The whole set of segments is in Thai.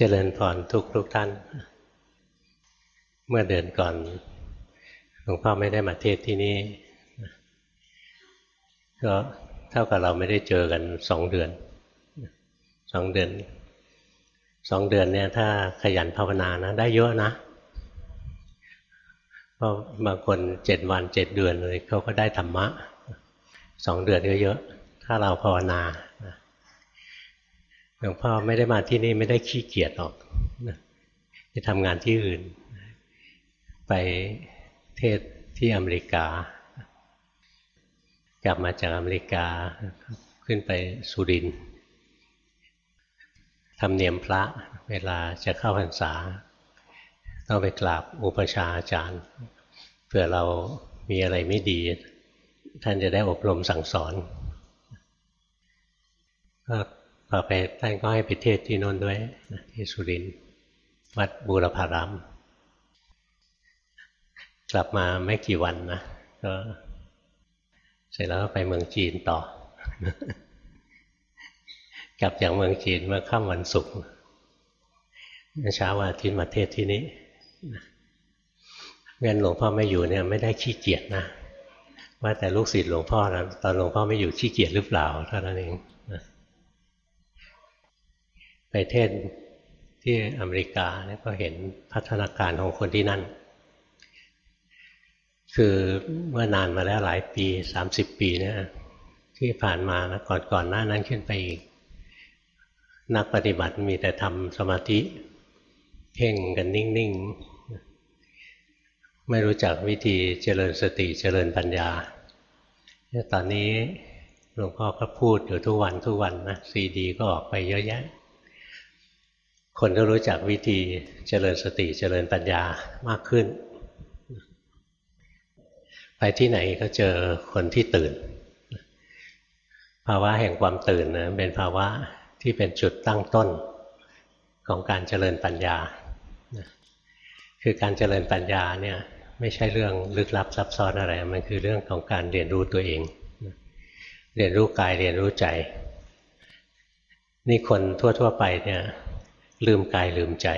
เจริญพรทุกทุกท่าน เมื่อเดือนก่อนหลวงพ่อไม่ได้มาเทศที่นี่ก็เท่ากับเราไม่ได้เจอกันสองเดือนสองเดือนสองเดือนเนี่ยถ้าขยันภาวนานะได้เยอะนะเพราะบางคนเจ็ดวันเจ็ดเดือนเลยเขาก็ได้ธรรมะสองเดือนก็เยอะ ถ้าเราภาวนา หลวงพ่อไม่ได้มาที่นี่ไม่ได้ขี้เกียจหรอกไปทำงานที่อื่น ไปเทศที่อเมริกา กลับมาจากอเมริกาขึ้นไปสุรินทร์ทำเนียมพระเวลาจะเข้าพรรษา ต้องไปกราบอุปชาอาจารย์เผื่อเรามีอะไรไม่ดี ท่านจะได้อบรมสั่งสอนก็ พอไปท่านก็ให้ไปเทศที่โน้นด้วยที่สุรินทร์วัดบูรพาราม กลับมาไม่กี่วันนะก็เสร็จแล้วก็ไปเมืองจีนต่อ กลับจากเมืองจีนเมื่อค่ำวันศุกร์เช้าวันอาทิตย์มาเทศที่นี้เงินหลวงพ่อไม่อยู่เนี่ยไม่ได้ขี้เกียจนะว่าแต่ลูกศิษย์หลวงพ่อนะตอนหลวงพ่อไม่อยู่ขี้เกียจหรือเปล่าเท่านั้นเอง ไปเทศที่อเมริกาเนี่ยก็เห็นพัฒนาการของคนที่นั่น คือเมื่อนานมาแล้วหลายปีสามสิบปีเนี่ยที่ผ่านมานะก่อนก่อนหน้านั้นขึ้นไปอีก นักปฏิบัติมีแต่ทำสมาธิ เพ่งกันนิ่ง ๆ ไม่รู้จักวิธีเจริญสติเจริญปัญญาตอนนี้หลวงพ่อก็พูดอยู่ทุกวันทุกวันนะซีดีก็ออกไปเยอะแยะ คนก็รู้จักวิธีเจริญสติเจริญปัญญามากขึ้น ไปที่ไหนก็เจอคนที่ตื่น ภาวะแห่งความตื่นนะเป็นภาวะที่เป็นจุดตั้งต้นของการเจริญปัญญา คือการเจริญปัญญาเนี่ยไม่ใช่เรื่องลึกลับซับซ้อนอะไร มันคือเรื่องของการเรียนรู้ตัวเอง เรียนรู้กายเรียนรู้ใจ นี่คนทั่ว ๆ ไปเนี่ย ลืมกายลืมใจ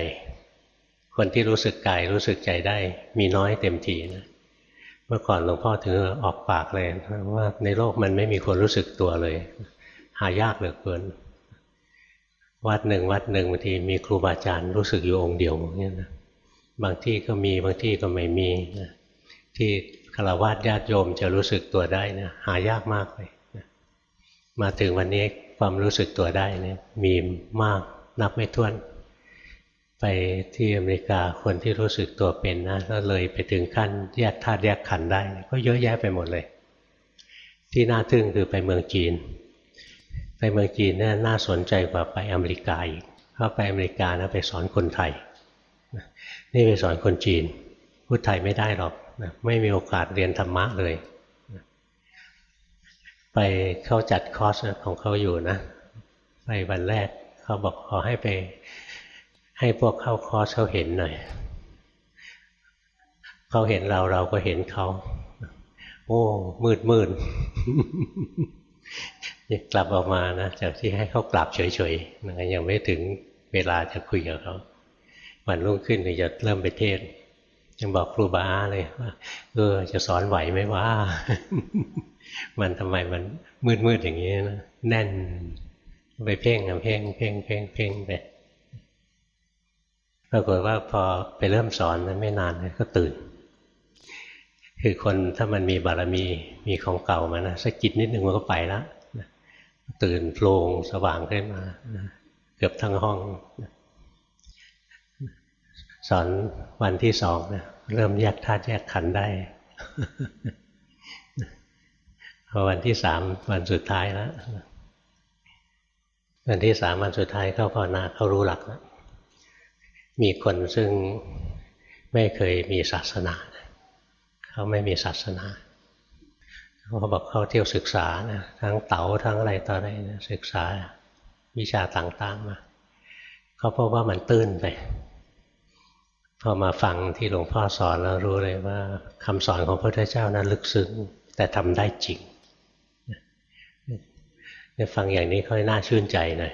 คนที่รู้สึกกายรู้สึกใจได้ มีน้อยเต็มทีนะเมื่อก่อนหลวงพ่อถึงออกปากเลยว่าในโลกมันไม่มีคนรู้สึกตัวเลย หายากเหลือเกิน วัดหนึ่งวัดหนึ่งบางทีมีครูบาอาจารย์รู้สึกอยู่องค์เดียวเนี่ยนะบางที่ก็มีบางที่ก็ไม่มีนะที่ฆราวาสญาติโยมจะรู้สึกตัวได้นะหายากมากเลยนะมาถึงวันนี้ความรู้สึกตัวได้เนี่ยมีมากนับไม่ถ้วน ไปที่อเมริกาคนที่รู้สึกตัวเป็นนะก็เลยไปถึงขั้นแยกธาตุแยกขันได้ ก็เยอะแยะไปหมดเลย ที่น่าทึ่งคือไปเมืองจีน ไปเมืองจีนเนี่ยน่าสนใจกว่าไปอเมริกาอีกเข้าไปอเมริกานะไปสอนคนไทย นี่ไปสอนคนจีน พูดไทยไม่ได้หรอกไม่มีโอกาสเรียนธรรมะเลย ไปเข้าจัดคอร์สของเขาอยู่นะ ไปวันแรกเขาบอกขอให้ไป ให้พวกเข้าคอร์สเขาเห็นหน่อยเขาเห็นเราเราก็เห็นเขา โอ้ มืดมืดกลับออกมานะจากที่ให้เขากลับเฉยๆนะยังไม่ถึงเวลาจะคุยกับเขาวันรุ่งขึ้นถึงจะเริ่มไปเทศยังบอกครูบาเลยว่าเออจะสอนไหวไหมว่า มันทำไมมันมืดมืดอย่างนี้นะแน่น ไปเพ่งเพ่งเพ่งเพ่งเพ่งไป ปรากฏว่าพอไปเริ่มสอนไม่นานก็ตื่น คือคนถ้ามันมีบารมีมีของเก่ามานะสกิดนิดนึงมันก็ไปแล้วตื่นโปร่งสว่างขึ้นมาเกือบทั้งห้อง สอนวันที่สองนะเริ่มแยกธาตุแยกขันได้พอวันที่สามวันสุดท้ายแล้ววันที่สามวันสุดท้ายเขาภาวนาเขารู้หลักแล้ว มีคนซึ่งไม่เคยมีศาสนาเขาไม่มีศาสนาเขาบอกเขาเที่ยวศึกษานะทั้งเต๋าทั้งอะไรต่ออะไรนะศึกษาวิชาต่างๆมาเขาพบว่ามันตื้นไปพอมาฟังที่หลวงพ่อสอนแล้วรู้เลยว่าคำสอนของพระพุทธเจ้านั้นลึกซึ้งแต่ทำได้จริงฟังอย่างนี้ค่อยน่าชื่นใจหน่อย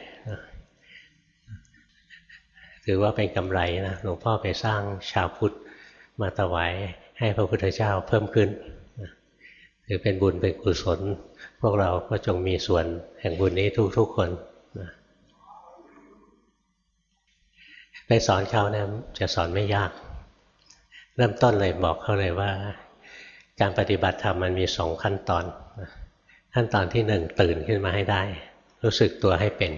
ถือว่าเป็นกำไรนะหลวงพ่อไปสร้างชาวพุทธมาถวายให้พระพุทธเจ้าเพิ่มขึ้นถือเป็นบุญเป็นกุศล พวกเราก็จงมีส่วนแห่งบุญนี้ทุก ๆ คนไปสอนเขาเนี่ยจะสอนไม่ยาก เริ่มต้นเลยบอกเขาเลยว่า การปฏิบัติธรรมมันมีสองขั้นตอน ขั้นตอนที่หนึ่งตื่นขึ้นมาให้ได้ รู้สึกตัวให้เป็น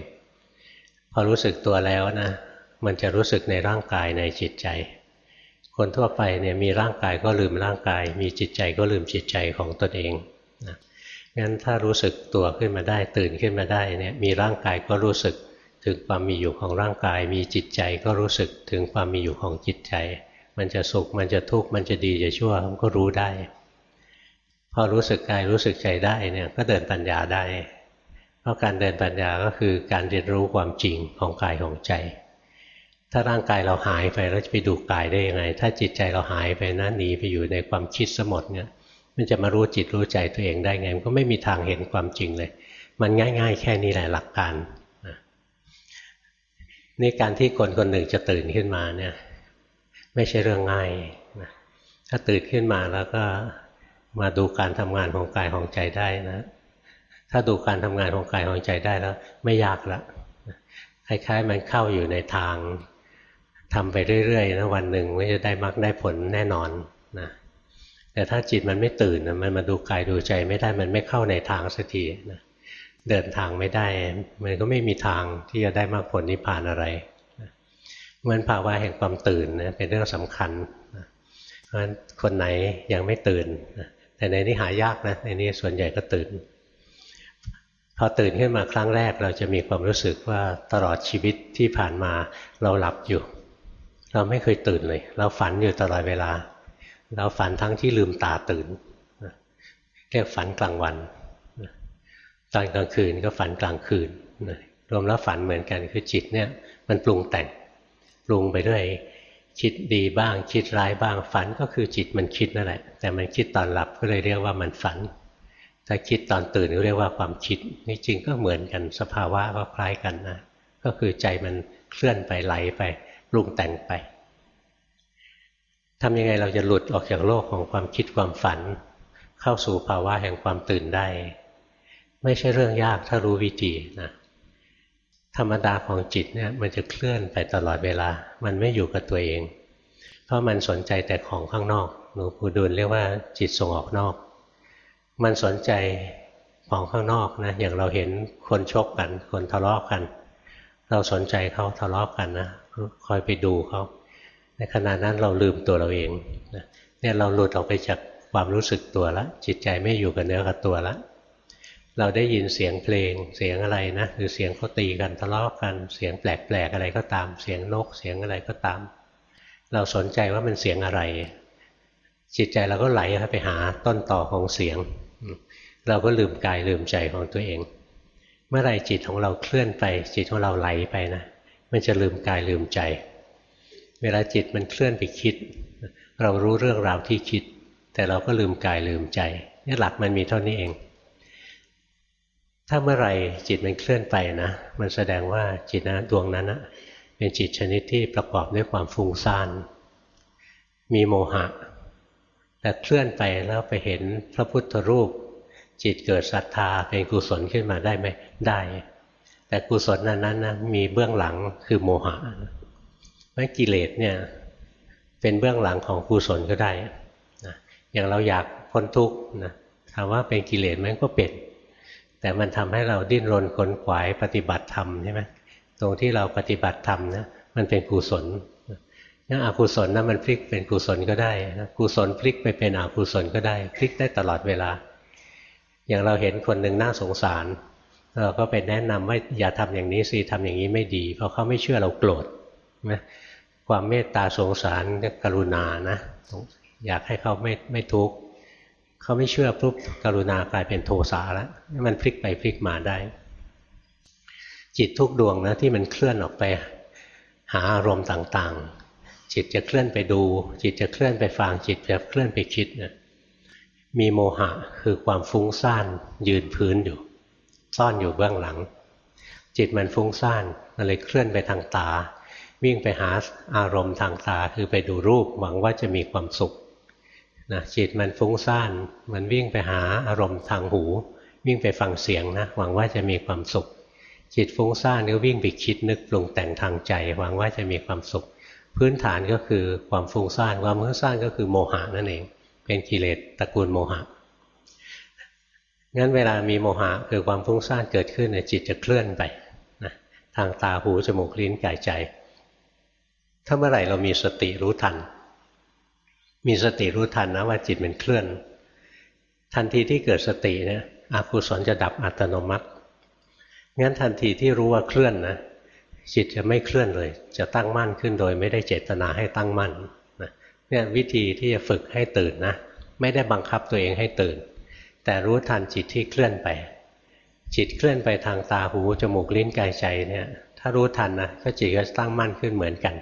พอรู้สึกตัวแล้วนะ มันจะรู้สึกในร่างกายในจิตใจ คนทั่วไปเนี่ยมีร่างกายก็ลืมร่างกาย มีจิตใจก็ลืมจิตใจของตนเองนะงั้นถ้ารู้สึกตัวขึ้นมาได้ตื่นขึ้นมาได้เนี่ยมีร่างกายก็รู้สึกถึงความมีอยู่ของร่างกาย มีจิตใจก็รู้สึกถึงความมีอยู่ของจิตใจ มันจะสุขมันจะทุกข์มันจะดีจะชั่วมันก็รู้ได้ พอรู้สึกกายรู้สึกใจได้เนี่ยก็เดินปัญญาได้ เพราะการเดินปัญญาก็คือการเรียนรู้ความจริงของกายของใจ ถ้าร่างกายเราหายไปเราจะไปดูกายได้ยังไง ถ้าจิตใจเราหายไปนะหนีไปอยู่ในความคิดสมดเนี่ย มันจะมารู้จิตรู้ใจตัวเองได้ไง มันก็ไม่มีทางเห็นความจริงเลย มันง่าย ๆ แค่นี้แหละหลักการนี่การที่คนคนหนึ่งจะตื่นขึ้นมาเนี่ย ไม่ใช่เรื่องง่ายนะถ้าตื่นขึ้นมาแล้วก็มาดูการทำงานของกายของใจได้นะ ถ้าดูการทำงานของกายของใจได้แล้ว ไม่ยากละคล้ายๆมันเข้าอยู่ในทาง ทำไปเรื่อยๆนะวันหนึ่งไม่จะได้มรรคได้ผลแน่นอนนะแต่ถ้าจิตมันไม่ตื่นมันมาดูกายดูใจไม่ได้มันไม่เข้าในทางสักทีนะเดินทางไม่ได้ มันก็ไม่มีทางที่จะได้มากผลนิพพานอะไรเหมือนภาวะแห่งความตื่นนะเป็นเรื่องสำคัญเพราะฉะนั้นคนไหนยังไม่ตื่นแต่ในนี้หายากนะในนี้ส่วนใหญ่ก็ตื่น พอตื่นขึ้นมาครั้งแรกเราจะมีความรู้สึกว่าตลอดชีวิตที่ผ่านมาเราหลับอยู่ เราไม่เคยตื่นเลย เราฝันอยู่ตลอดเวลา เราฝันทั้งที่ลืมตาตื่นเรียกฝันกลางวันตอนกลางคืนก็ฝันกลางคืนรวมแล้วฝันเหมือนกันคือจิตเนี่ย มันปรุงแต่งปรุงไปด้วยคิดดีบ้าง คิดร้ายบ้างฝันก็คือจิตมันคิดนั่นแหละ แต่มันคิดตอนหลับก็เลยเรียกว่ามันฝันถ้าคิดตอนตื่นก็เรียกว่าความคิดนี่จริงก็เหมือนกันสภาวะก็คล้ายกันนะก็คือใจมันเคลื่อนไปไหลไป ปรุงแต่งไปทำยังไงเราจะหลุดออกจากโลกของความคิดความฝัน เข้าสู่ภาวะแห่งความตื่นได้ ไม่ใช่เรื่องยากถ้ารู้วิธีนะธรรมดาของจิตเนี่ยมันจะเคลื่อนไปตลอดเวลา มันไม่อยู่กับตัวเอง เพราะมันสนใจแต่ของข้างนอกหลวงปู่ดูลเรียกว่าจิตส่งออกนอก มันสนใจของข้างนอกนะอย่างเราเห็นคนชกกัน คนทะเลาะกัน เราสนใจเขาทะเลาะกันนะ คอยไปดูเขาในขณะนั้นเราลืมตัวเราเองเนี่ยเราหลุดออกไปจากความรู้สึกตัวแล้วจิตใจไม่อยู่กับเนื้อกับตัวล้วเราได้ยินเสียงเพลงเสียงอะไรนะหรือเสียงเขาตีกันทะเลาะกันเสียงแปลกๆอะไรก็ตาม เสียงนกเสียงอะไรก็ตาม เราสนใจว่ามันเสียงอะไร จิตใจเราก็ไหลไปหาต้นต่อของเสียง เราก็ลืมกายลืมใจของตัวเอง เมื่อไรจิตของเราเคลื่อนไป จิตของเราไหลไปนะ มันจะลืมกายลืมใจ เวลาจิตมันเคลื่อนไปคิด เรารู้เรื่องราวที่คิด แต่เราก็ลืมกายลืมใจนี่หลักมันมีเท่านี้เอง ถ้าเมื่อไหร่จิตมันเคลื่อนไปนะมันแสดงว่าจิตนะดวงนั้นนะเป็นจิตชนิดที่ประกอบด้วยความฟุ้งซ่านมีโมหะ แต่เคลื่อนไปแล้วไปเห็นพระพุทธรูป จิตเกิดศรัทธาเป็นกุศลขึ้นมาได้ไหมได้ แต่กุศลนั้นนะมีเบื้องหลังคือโมหะไม่กิเลสเนี่ยเป็นเบื้องหลังของกุศลก็ได้นะอย่างเราอยากพ้นทุกข์นะถามว่าเป็นกิเลสไหมก็เป็น แต่มันทำให้เราดิ้นรนขนขวายปฏิบัติธรรมใช่ไหมตรงที่เราปฏิบัติธรรมนะมันเป็นกุศลนั่นอกุศลนะมันพลิกเป็นกุศลก็ได้นะกุศลพลิกไปเป็นอกุศลก็ได้ พลิกได้ตลอดเวลา อย่างเราเห็นคนหนึ่งน่าสงสาร เราก็ไปแนะนำว่าอย่าทำอย่างนี้สิทำอย่างนี้ไม่ดี เพราะเขาไม่เชื่อเราโกรธนะความเมตตาสงสารกรุณานะอยากให้เขาไม่ไม่ทุกข์เขาไม่เชื่อปุ๊บกรุณากลายเป็นโทสะแล้วมันพลิกไปพลิกมาได้ จิตทุกดวงนะที่มันเคลื่อนออกไปหาอารมณ์ต่างๆ จิตจะเคลื่อนไปดู จิตจะเคลื่อนไปฟังจิตจะเคลื่อนไปคิดนะมีโมหะคือความฟุ้งซ่านยืนพื้นอยู่ ซ่อนอยู่เบื้องหลัง จิตมันฟุ้งซ่านมันเลยเคลื่อนไปทางตา วิ่งไปหาอารมณ์ทางตาคือไปดูรูปหวังว่าจะมีความสุขนะจิตมันฟุ้งซ่านมันวิ่งไปหาอารมณ์ทางหู วิ่งไปฟังเสียงนะหวังว่าจะมีความสุข จิตฟุ้งซ่านก็วิ่งไปคิดนึกปรุงแต่งทางใจ หวังว่าจะมีความสุข พื้นฐานก็คือความฟุ้งซ่านความฟุ้งซ่านก็คือโมหะนั่นเอง เป็นกิเลสตระกูลโมหะ งั้นเวลามีโมหะคือความฟุ้งซ่านเกิดขึ้นในจิตจะเคลื่อนไปนะทางตาหูจมูกลิ้นกายใจ ถ้าเมื่อไหร่เรามีสติรู้ทัน มีสติรู้ทันนะว่าจิตมันเคลื่อน ทันทีที่เกิดสติเนี่ยอกุศลจะดับอัตโนมัติ งั้นทันทีที่รู้ว่าเคลื่อนนะจิตจะไม่เคลื่อนเลย จะตั้งมั่นขึ้นโดยไม่ได้เจตนาให้ตั้งมั่นนะเนี่ยวิธีที่จะฝึกให้ตื่นนะ ไม่ได้บังคับตัวเองให้ตื่น แต่รู้ทันจิตที่เคลื่อนไป จิตเคลื่อนไปทางตาหูจมูกลิ้นกายใจเนี่ย ถ้ารู้ทันนะก็จิตก็ตั้งมั่นขึ้นเหมือนกัน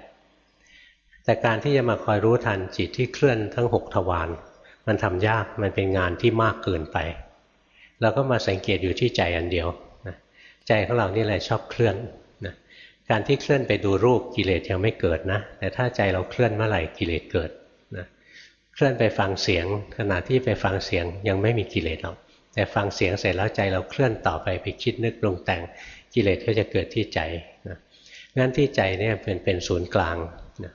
แต่การที่จะมาคอยรู้ทันจิตที่เคลื่อนทั้งหกทวารมันทำยากมันเป็นงานที่มากเกินไปเราก็มาสังเกตอยู่ที่ใจอันเดียวใจของเรานี่แหละชอบเคลื่อนนะการที่เคลื่อนไปดูรูปกิเลสยังไม่เกิดนะ แต่ถ้าใจเราเคลื่อนเมื่อไหร่กิเลสเกิด เคลื่อนไปฟังเสียง ขณะที่ไปฟังเสียงยังไม่มีกิเลสหรอกแต่ฟังเสียงเสร็จแล้วใจเราเคลื่อนต่อไปไปคิดนึกปรุงแต่งกิเลสก็จะเกิดที่ใจนะงั้นที่ใจเนี่ยเป็นเป็นศูนย์กลางนะ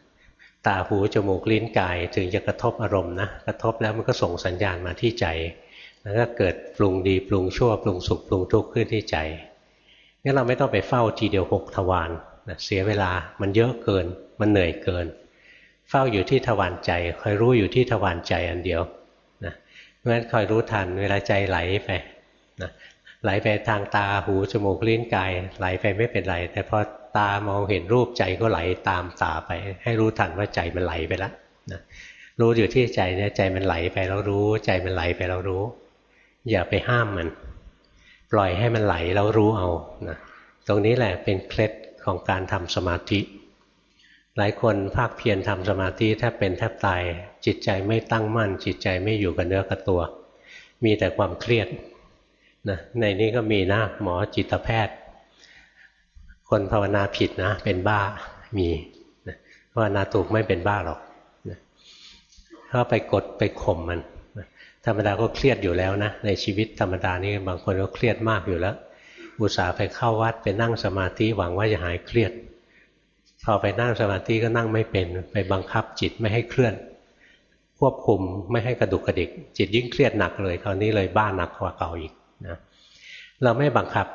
ตาหูจมูกลิ้นกายถึงจะกระทบอารมณ์นะกระทบแล้วมันก็ส่งสัญญาณมาที่ใจ แล้วก็เกิดปรุงดีปรุงชั่วปรุงสุขปรุงทุกข์ขึ้นที่ใจงั้นเราไม่ต้องไปเฝ้าทีเดียวหกทวารนะเสียเวลามันเยอะเกิน มันเหนื่อยเกิน เฝ้าอยู่ที่ทวารใจ คอยรู้อยู่ที่ทวารใจอันเดียวนะเพราะฉะนั้นคอยรู้ทันเวลาใจไหลไปนะไหลไปทางตาหูจมูกลิ้นกาย ไหลไปไม่เป็นไร แต่พอตามองเห็นรูปใจก็ไหลตามตาไป ให้รู้ทันว่าใจมันไหลไปแล้วนะรู้อยู่ที่ใจเนี่ยใจมันไหลไปแล้วรู้ ใจมันไหลไปแล้วรู้ อย่าไปห้ามมัน ปล่อยให้มันไหลแล้วรู้เอานะตรงนี้แหละเป็นเคล็ดของการทำสมาธิ หลายคนภาคเพียรทำสมาธิแทบเป็นแทบตาย จิตใจไม่ตั้งมั่น จิตใจไม่อยู่กับเนื้อกับตัว มีแต่ความเครียดนะในนี้ก็มีนะหมอจิตแพทย์ คนภาวนาผิดนะ เป็นบ้ามีนะภาวนาถูกไม่เป็นบ้าหรอกนะถ้าไปกดไปข่มมันนะธรรมดาก็เครียดอยู่แล้วนะ ในชีวิตธรรมดานี่บางคนก็เครียดมากอยู่แล้ว อุตส่าห์ไปเข้าวัดไปนั่งสมาธิหวังว่าจะหายเครียด พอไปนั่งสมาธิก็นั่งไม่เป็น ไปบังคับจิตไม่ให้เคลื่อน ควบคุมไม่ให้กระดุกกระดิก จิตยิ่งเครียดหนักเลยคราวนี้เลยบ้านหนักกว่าเก่าอีกนะเราไม่บังคับ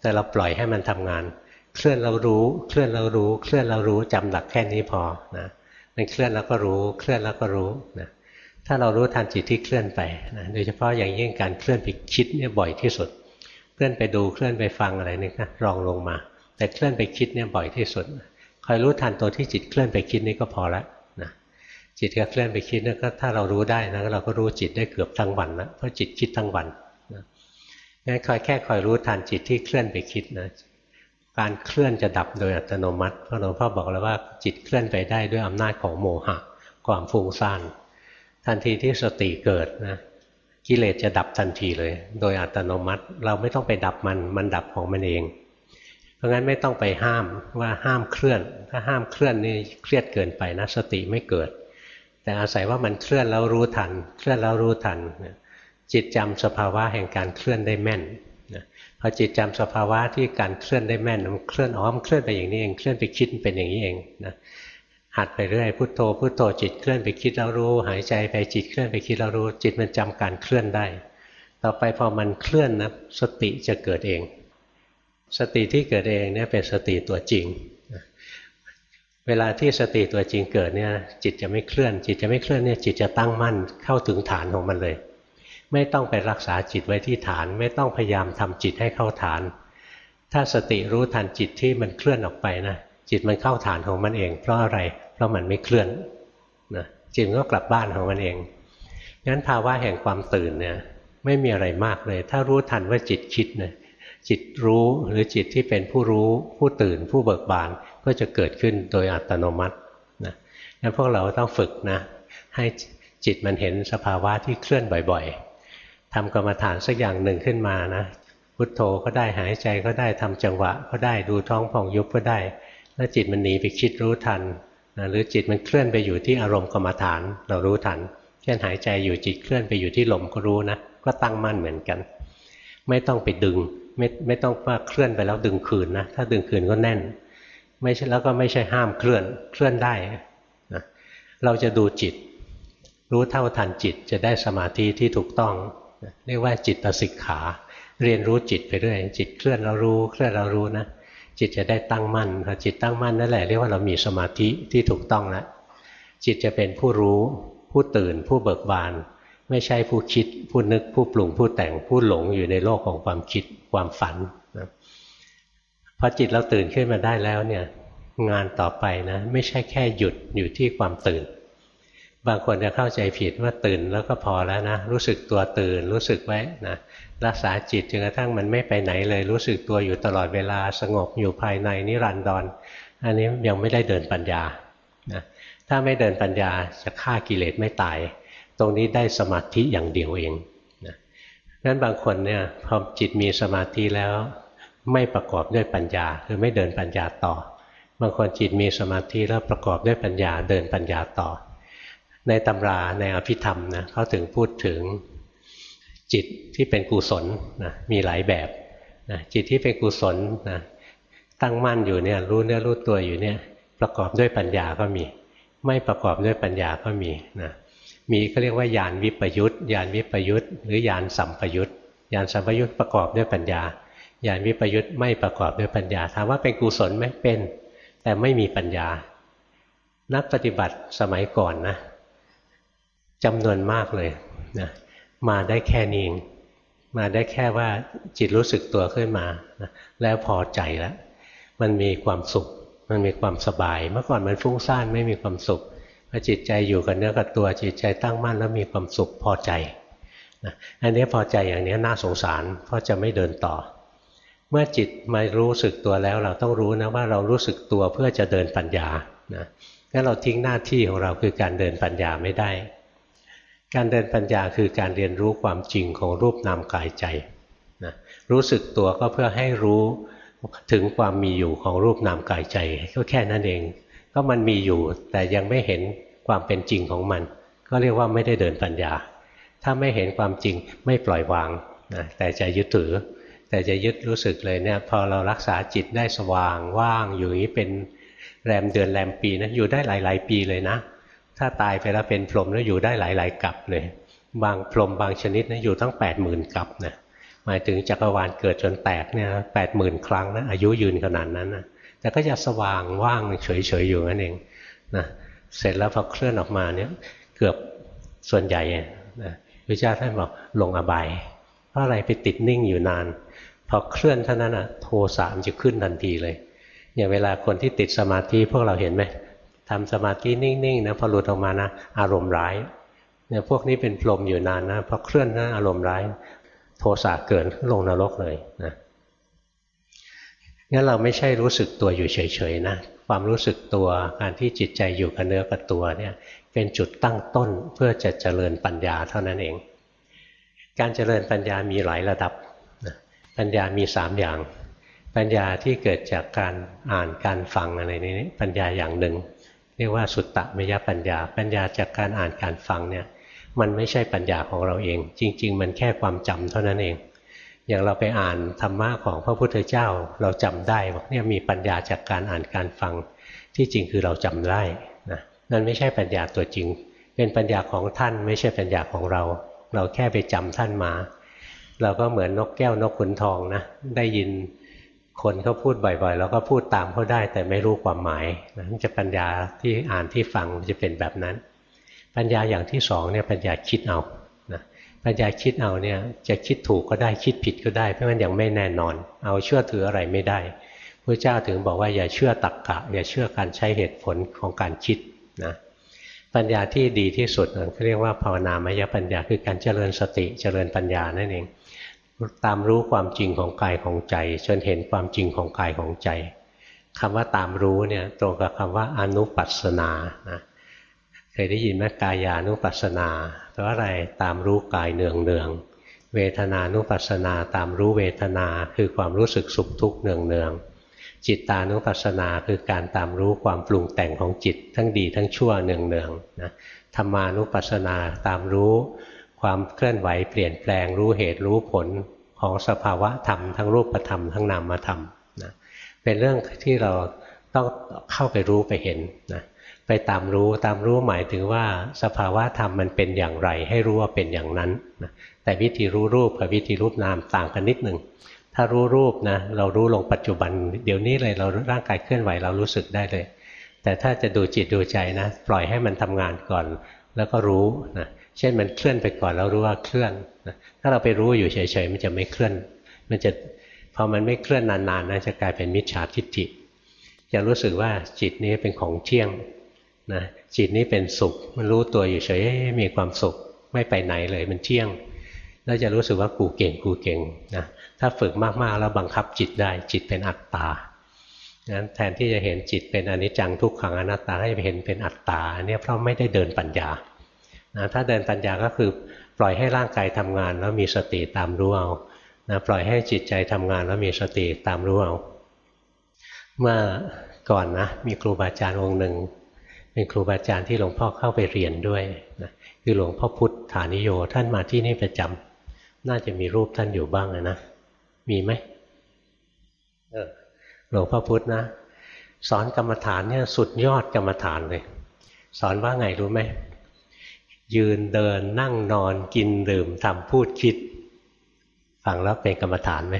แต่เราปล่อยให้มันทำงาน เคลื่อนเรารู้ เคลื่อนเรารู้ เคลื่อนเรารู้จำหลักแค่นี้พอนะมันเคลื่อนแล้วก็รู้ เคลื่อนแล้วก็รู้นะถ้าเรารู้ทันจิตที่เคลื่อนไปนะโดยเฉพาะอย่างยิ่งการเคลื่อนไปคิดเนี่ยบ่อยที่สุด เคลื่อนไปดูเคลื่อนไปฟังอะไรนี่นะรองลงมา แต่เคลื่อนไปคิดเนี่ยบ่อยที่สุด คอยรู้ทันตัวที่จิตเคลื่อนไปคิดนี่ก็พอละนะจิตก็เคลื่อนไปคิดนะก็ถ้าเรารู้ได้นะเราก็รู้จิตได้เกือบทั้งวันแล้วเพราะจิตคิดทั้งวันนะงั้นคอยแค่คอยรู้ทันจิตที่เคลื่อนไปคิดนะการเคลื่อนจะดับโดยอัตโนมัติเพราะหลวงพ่อบอกแล้วว่าจิตเคลื่อนไปได้ด้วยอำนาจของโมหะ ความฟุ้งซ่านทันทีที่สติเกิดนะกิเลสจะดับทันทีเลย โดยอัตโนมัติเราไม่ต้องไปดับมันมันดับของมันเอง เพราะงั้นไม่ต้องไปห้ามว่าห้ามเคลื่อน ถ้าห้ามเคลื่อนนี่เครียดเกินไปนะสติไม่เกิด แต่อาศัยว่ามันเคลื่อนแล้วรู้ทัน เคลื่อนแล้วรู้ทันจิตจำสภาวะแห่งการเคลื่อนได้แม่นพอจิตจำสภาวะที่การเคลื่อนได้แม่นมันเคลื่อนอ๋อมเคลื่อนไปอย่างนี้เองเคลื่อนไปคิดเป็นอย่างนี้เองนะหัดไปเรื่อยพุโทโธพุโทโธจิตเคลื่อนไปคิดแล้วรู้ หายใจไปจิตเคลื่อนไปคิดแล้วรู้ จิตมันจำการเคลื่อนได้ ต่อไปพอมันเคลื่อนนะสติจะเกิดเอง สติที่เกิดเองเนี่ยเป็นสติตัวจริง เวลาที่สติตัวจริงเกิดเนี่ยจิตจะไม่เคลื่อน จิตจะไม่เคลื่อนเนี่ยจิตจะตั้งมั่นเข้าถึงฐานของมันเลย ไม่ต้องไปรักษาจิตไว้ที่ฐาน ไม่ต้องพยายามทำจิตให้เข้าฐาน ถ้าสติรู้ทันจิตที่มันเคลื่อนออกไปนะจิตมันเข้าฐานของมันเอง เพราะอะไร เพราะมันไม่เคลื่อนนะจิตก็กลับบ้านของมันเอง งั้นภาวะแห่งความตื่นเนี่ยไม่มีอะไรมากเลย ถ้ารู้ทันว่าจิตคิดเนี่ย จิตรู้หรือจิตที่เป็นผู้รู้ผู้ตื่นผู้เบิกบานก็จะเกิดขึ้นโดยอัตโนมัตินะงั้นพวกเราต้องฝึกนะให้จิตมันเห็นสภาวะที่เคลื่อนบ่อยๆทำกรรมฐานสักอย่างหนึ่งขึ้นมานะพุทโธก็ได้หายใจก็ได้ทำจังหวะ ก็ได้ดูท้องพองยุบก็ได้ถ้าจิตมันหนีไปคิดรู้ทันนะหรือจิตมันเคลื่อนไปอยู่ที่อารมณ์กรรมฐานเรารู้ทันเช่นหายใจอยู่จิตเคลื่อนไปอยู่ที่ลมก็รู้นะก็ตั้งมั่นเหมือนกัน ไม่ต้องไปดึง ไม่ไม่ต้องว่าเคลื่อนไปแล้วดึงคืนนะถ้าดึงคืนก็แน่น ไม่ใช่แล้วก็ไม่ใช่ห้ามเคลื่อนเคลื่อนได้นะเราจะดูจิต รู้เท่าทันจิตจะได้สมาธิที่ถูกต้องเรียกว่าจิตสิกขา เรียนรู้จิตไปเรื่อยจิตเคลื่อนเรารู้เคลื่อนเรารู้นะจิตจะได้ตั้งมั่นพอจิตตั้งมั่นนั่นแหละเรียกว่าเรามีสมาธิที่ถูกต้องแล้วจิตจะเป็นผู้รู้ ผู้ตื่นผู้เบิกบาน ไม่ใช่ผู้คิด ผู้นึกผู้ปรุงผู้แต่งผู้หลงอยู่ในโลกของความคิดความฝันนะพอจิตเราตื่นขึ้นมาได้แล้วเนี่ยงานต่อไปนะไม่ใช่แค่หยุดอยู่ที่ความตื่น บางคนจะเข้าใจผิดว่าตื่นแล้วก็พอแล้วนะ รู้สึกตัวตื่นรู้สึกไว้นะรักษาจิตจนกระทั่งมันไม่ไปไหนเลย รู้สึกตัวอยู่ตลอดเวลาสงบอยู่ภายในนิรันดรออันนี้ยังไม่ได้เดินปัญญานะถ้าไม่เดินปัญญาจะฆ่ากิเลสไม่ตาย ตรงนี้ได้สมาธิอย่างเดียวเองนะนั้นบางคนเนี่ยพอจิตมีสมาธิแล้ว ไม่ประกอบด้วยปัญญาคือไม่เดินปัญญาต่อ บางคนจิตมีสมาธิแล้วประกอบด้วยปัญญาเดินปัญญาต่อ ในตำราในอภิธรรมนะเขาถึงพูดถึงจิตที่เป็นกุศลนะมีหลายแบบนะจิตที่เป็นกุศลนะตั้งมั่นอยู่เนี่ยรู้เนื้อรู้ตัวอยู่เนี่ยประกอบด้วยปัญญาก็มี ไม่ประกอบด้วยปัญญาก็มีนะ มีก็เรียกว่าญาณวิปยุตญาณวิปยุตหรือญาณสัมปยุตญาณสัมปยุตประกอบด้วยปัญญาญาณวิปยุตไม่ประกอบด้วยปัญญาถามว่าเป็นกุศลไหมเป็น แต่ไม่มีปัญญา นักปฏิบัติสมัยก่อนนะจำนวนมากเลยนะมาได้แค่นี้เองมาได้แค่ว่าจิตรู้สึกตัวขึ้นมาแล้วพอใจแล้วมันมีความสุข มันมีความสบาย เมื่อก่อนมันฟุ้งซ่านไม่มีความสุข พอจิตใจอยู่กับเนื้อกับตัวจิตใจตั้งมั่นแล้วมีความสุขพอใจอันนี้พอใจอย่างนี้น่าสงสารเพราะจะไม่เดินต่อ เมื่อจิตมารู้สึกตัวแล้วเราต้องรู้นะว่าเรารู้สึกตัวเพื่อจะเดินปัญญานะงั้นเราทิ้งหน้าที่ของเราคือการเดินปัญญาไม่ได้ การเดินปัญญาคือการเรียนรู้ความจริงของรูปนามกายใจนะรู้สึกตัวก็เพื่อให้รู้ถึงความมีอยู่ของรูปนามกายใจก็แค่นั้นเอง ก็มันมีอยู่ แต่ยังไม่เห็นความเป็นจริงของมัน ก็เรียกว่าไม่ได้เดินปัญญา ถ้าไม่เห็นความจริงไม่ปล่อยวางนะแต่จะยึดถือ แต่จะยึดรู้สึกเลยเนี่ยพอเรารักษาจิตได้สว่างว่างอยู่นี้เป็นแรมเดือนแรมปีนะอยู่ได้หลาย ๆ ปีเลยนะ ถ้าตายไปแล้วเป็นพรหมแล้วอยู่ได้หลาย ๆกับเลย บางพรหมบางชนิดนะอยู่ตั้งแปดหมื่นกับนะหมายถึงจักรวาลเกิดจนแตกเนี่ยแปดหมื่นครั้งนะอายุยืนขนาดนั้นนะ แต่ก็จะสว่างว่างเฉยๆอยู่นั่นเองนะเสร็จแล้วพอเคลื่อนออกมาเนี่ยเกือบส่วนใหญ่นะพระเจ้าท่านบอกลงอบายเพราะอะไรไปติดนิ่งอยู่นาน พอเคลื่อนเท่านั้นอะโทสะมันจะขึ้นทันทีเลย อย่างเวลาคนที่ติดสมาธิพวกเราเห็นไหมทำสมาธินิ่งๆนะพอหลุดออกมานะอารมณ์ร้ายเนี่ยพวกนี้เป็นพรมอยู่นานนะพอเคลื่อนนะอารมณ์ร้าย โทสะเกิดลงนรกเลยนะ งั้นเราไม่ใช่รู้สึกตัวอยู่เฉยๆนะความรู้สึกตัวการที่จิตใจอยู่กับเนื้อกับตัวเนี่ยเป็นจุดตั้งต้นเพื่อจะเจริญปัญญาเท่านั้นเอง การเจริญปัญญามีหลายระดับปัญญามีสามอย่าง ปัญญาที่เกิดจากการอ่านการฟังอะไรนี้ปัญญาอย่างหนึ่ง เรียกว่าสุตตะมยปัญญา ปัญญาจากการอ่านการฟังเนี่ยมันไม่ใช่ปัญญาของเราเอง จริง ๆ มันแค่ความจำเท่านั้นเอง อย่างเราไปอ่านธรรมะของพระพุทธเจ้า เราจำได้บอกเนี่ยมีปัญญาจากการอ่านการฟังที่จริงคือเราจำได้นะนั่นไม่ใช่ปัญญาตัวจริง เป็นปัญญาของท่านไม่ใช่ปัญญาของเรา เราแค่ไปจำท่านมา เราก็เหมือนนกแก้วนกขุนทองนะได้ยินคนเขาพูดบ่อยๆแล้วก็พูดตามเขาได้แต่ไม่รู้ความหมายนั่นจะปัญญาที่อ่านที่ฟังจะเป็นแบบนั้น ปัญญาอย่างที่สองเนี่ยปัญญาคิดเอา ปัญญาคิดเอาเนี่ยจะคิดถูกก็ได้คิดผิดก็ได้เพราะมันยังไม่แน่นอน เอาเชื่อถืออะไรไม่ได้พระเจ้าถึงบอกว่าอย่าเชื่อตักกะ อย่าเชื่อการใช้เหตุผลของการคิดนะปัญญาที่ดีที่สุดเขาเรียกว่าภาวนามยปัญญาคือการเจริญสติเจริญปัญญานั่นเองตามรู้ความจริงของกายของใจ จนเห็นความจริงของกายของใจคำว่าตามรู้เนี่ยตรงกับคำว่าอนุปัสสนานะเคยได้ยินไหมกายานุปัสนา แปลว่อะไรตามรู้กายเนืองเนืองเวทนานุปัสสนาตามรู้เวทนาคือความรู้สึกสุขทุกข์เนืองเนืองจิตตานุปัสสนาคือการตามรู้ความปรุงแต่งของจิตทั้งดีทั้งชั่วเนืองๆนะธรรมานุปัสสนาตามรู้ ความเคลื่อนไหวเปลี่ยนแปลงรู้เหตุรู้ผลของสภาวะธรรมทั้งรูปธรรมทั้งนามธรรมนะเป็นเรื่องที่เราต้องเข้าไปรู้ไปเห็นนะ ไปตามรู้ตามรู้หมายถึงว่าสภาวะธรรมมันเป็นอย่างไร ให้รู้ว่าเป็นอย่างนั้นนะแต่วิธีรู้รูปกับวิธีรูปนามต่างกันนิดหนึ่งถ้ารู้รูปนะเรารู้ลงปัจจุบัน เดี๋ยวนี้เลยเราร่างกายเคลื่อนไหวเรารู้สึกได้เลย แต่ถ้าจะดูจิตดูใจนะ ปล่อยให้มันทำงานก่อน แล้วก็รู้นะเช่นมันเคลื่อนไปก่อนเรารู้ว่าเคลื่อนนะถ้าเราไปรู้อยู่เฉยๆมันจะไม่เคลื่อน มันจะพอมันไม่เคลื่อนนานๆนะจะกลายเป็นมิจฉาทิฏฐิจะรู้สึกว่าจิตนี้เป็นของเที่ยง นะจิตนี้เป็นสุข มันรู้ตัวอยู่เฉยมีความสุขไม่ไปไหนเลยมันเที่ยง แล้วจะรู้สึกว่ากูเก่งกูเก่งนะถ้าฝึกมากๆแล้วบังคับจิตได้จิตเป็นอัตตางั้นแทนที่จะเห็นจิตเป็นอนิจจังทุกขังอนัตตาให้เห็นเป็นอัตตาเนี่ยเพราะไม่ได้เดินปัญญานะถ้าเดินปัญญาก็คือปล่อยให้ร่างกายทำงานแล้วมีสติตามรู้เอานะปล่อยให้จิตใจทำงานแล้วมีสติตามรู้เอาเมื่อก่อนนะมีครูบาอาจารย์องค์หนึ่ง เป็นครูบาอาจารย์ที่หลวงพ่อเข้าไปเรียนด้วยนะคือหลวงพ่อพุทธานิโยท่านมาที่นี่ประจำน่าจะมีรูปท่านอยู่บ้างนะ มีไหมหลวงพ่อพุทธนะ สอนกรรมฐานเนี่ยสุดยอดกรรมฐานเลย สอนว่าไงรู้ไหมยืนเดินนั่งนอนกินดื่มทำพูดคิดฟังแล้วเป็นกรรมฐานไหม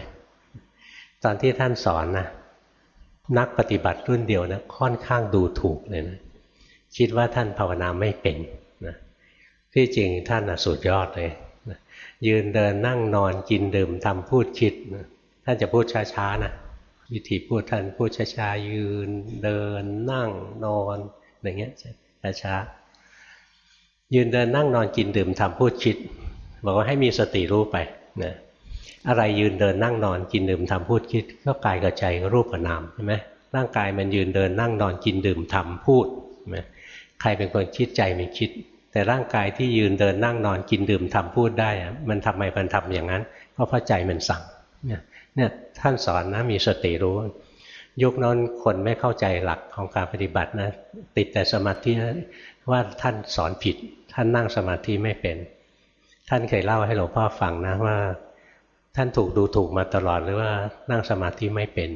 ตอนที่ท่านสอนนะนักปฏิบัติรุ่นเดียวนะค่อนข้างดูถูกเลยนะ คิดว่าท่านภาวนาไม่เป็นนะที่จริงท่านสุดยอดเลยนะยืนเดินนั่งนอนกินดื่มทำพูดคิดนะท่านจะพูดช้าๆนะวิธีพูดท่านพูดช้าๆยืนเดินนั่งนอนอย่างเงี้ยช้าๆยืนเดินนั่งนอนกินดื่มทำพูดคิดบอกว่าให้มีสติรู้ไปนะอะไรยืนเดินนั่งนอนกินดื่มทำพูดคิด ก็กายกับใจก็รูปกับนามใช่ไหมร่างกายมันยืนเดินนั่งนอนกินดื่มทำพูดใช่ไหม ใครเป็นคนคิดใจมันคิด แต่ร่างกายที่ยืนเดินนั่งนอนกินดื่มทำพูดได้ มันทำไมมันทำอย่างนั้น ก็เพราะใจมันสั่งเนี่ยเนี่ยท่านสอนนะมีสติรู้ยุคนั้นคนไม่เข้าใจหลักของการปฏิบัตินะติดแต่สมาธิว่าท่านสอนผิด ท่านนั่งสมาธิไม่เป็น ท่านเคยเล่าให้หลวงพ่อฟังนะว่า ท่านถูกดูถูกมาตลอดหรือว่านั่งสมาธิไม่เป็น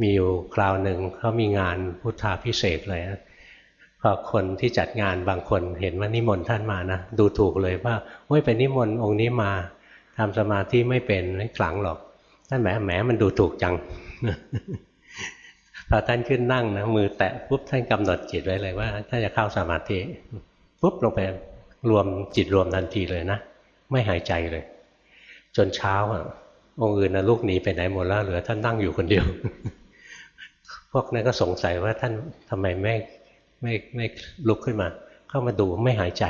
มีอยู่คราวหนึ่งเขามีงานพุทธาพิเศษเลยนะ พอคนที่จัดงานบางคนเห็นว่านิมนต์ท่านมานะดูถูกเลยว่าเฮ้ยเป็นนิมนต์องค์นี้มาทำสมาธิไม่เป็นไม่ขลังหรอกท่านแหมแหมมันดูถูกจังพอท่านขึ้นนั่งนะมือแตะปุ๊บท่านกำหนดจิตไว้เลยว่าถ้าจะเข้าสมาธิปุ๊บลงไปรวมจิตรวมทันทีเลยนะไม่หายใจเลย จนเช้าอะองค์อื่นนะลูกหนีไปไหนหมดแล้วเหลือท่านนั่งอยู่คนเดียว พวกนั้นก็สงสัยว่าท่านทำไมไม่ ไม่ไม่ลุกขึ้นมา เข้ามาดูไม่หายใจ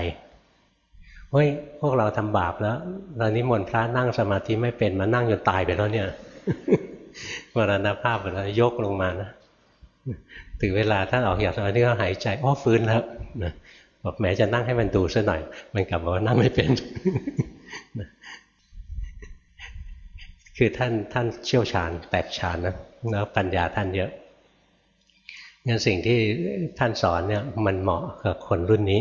เฮ้ยพวกเราทำบาปแล้วตอนนี้มนพระนั่งสมาธิไม่เป็นมานั่งจนตายไปแล้วเนี่ยมรณภาพไปแล้วยกลงมานะถึงเวลาท่านออกจากสมาธิก็หายใจอ้อฟื้นแล้วนะบอกแม้จะนั่งให้มันดูซะหน่อย มันกลับมาว่านั่งไม่เป็นคือท่านท่านเชี่ยวชาญแตกฉานนะแล้วปัญญาท่านเยอะ งั้นสิ่งที่ท่านสอนเนี่ยมันเหมาะกับคนรุ่นนี้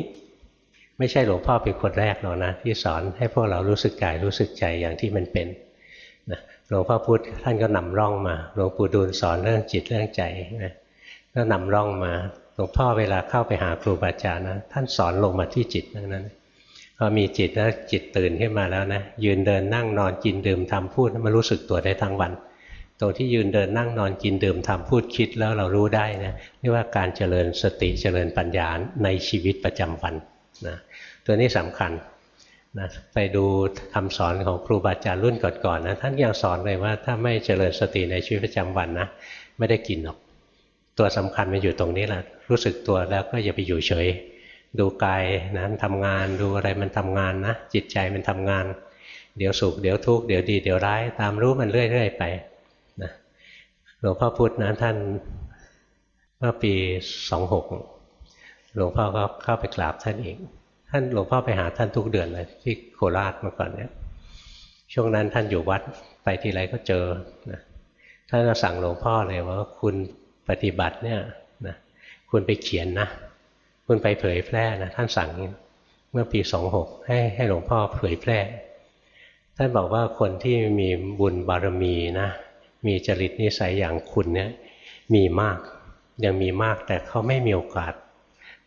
ไม่ใช่หลวงพ่อเป็นคนแรกหรอกนะที่สอนให้พวกเรารู้สึกกายรู้สึกใจอย่างที่มันเป็นนะหลวงพ่อพุธท่านก็นำร่องมา หลวงปู่ดูลสอนเรื่องจิตเรื่องใจนะก็นำร่องมาหลวงพ่อเวลาเข้าไปหาครูบาอาจารย์นะท่านสอนลงมาที่จิตนั้นพอมีจิตแล้วจิตตื่นขึ้นมาแล้วนะยืนเดินนั่งนอนกินดื่มทำพูดมันรู้สึกตัวได้ทั้งวัน ตรงที่ยืนเดินนั่งนอนกินดื่มทำพูดคิดแล้วเรารู้ได้นะนี่ว่าการเจริญสติเจริญปัญญาในชีวิตประจำวันนะตัวนี้สำคัญนะไปดูคำสอนของครูบาอาจารย์รุ่นก่อนๆนะท่านยังสอนเลยว่าถ้าไม่เจริญสติในชีวิตประจำวันนะไม่ได้กินหรอก ตัวสำคัญมันอยู่ตรงนี้แหละรู้สึกตัวแล้วก็อย่าไปอยู่เฉย ดูกายนะทำงานดูอะไรมันทำงานนะจิตใจมันทำงาน เดี๋ยวสุขเดี๋ยวทุกข์เดี๋ยวดีเดี๋ยวร้ายตามรู้มันเรื่อยๆไป หลวงพ่อพุธนะท่านเมื่อปีสองหกหลวงพ่อก็เข้าไปกราบท่านเองท่านหลวงพ่อไปหาท่านทุกเดือนเลยที่โคราชมาก่อนเนี่ยช่วงนั้นท่านอยู่วัดไปทีไรก็เจอนะท่านก็สั่งหลวงพ่อเลยว่าคุณปฏิบัติเนี่ยนะคุณไปเขียนนะคุณไปเผยแพร่นะท่านสั่งเมื่อปีสองหกให้ให้หลวงพ่อเผยแพร่ ท่านบอกว่าคนที่มีบุญบารมีนะ มีจริตนิสัยอย่างคุณเนี่ยมีมาก ยังมีมากแต่เขาไม่มีโอกาส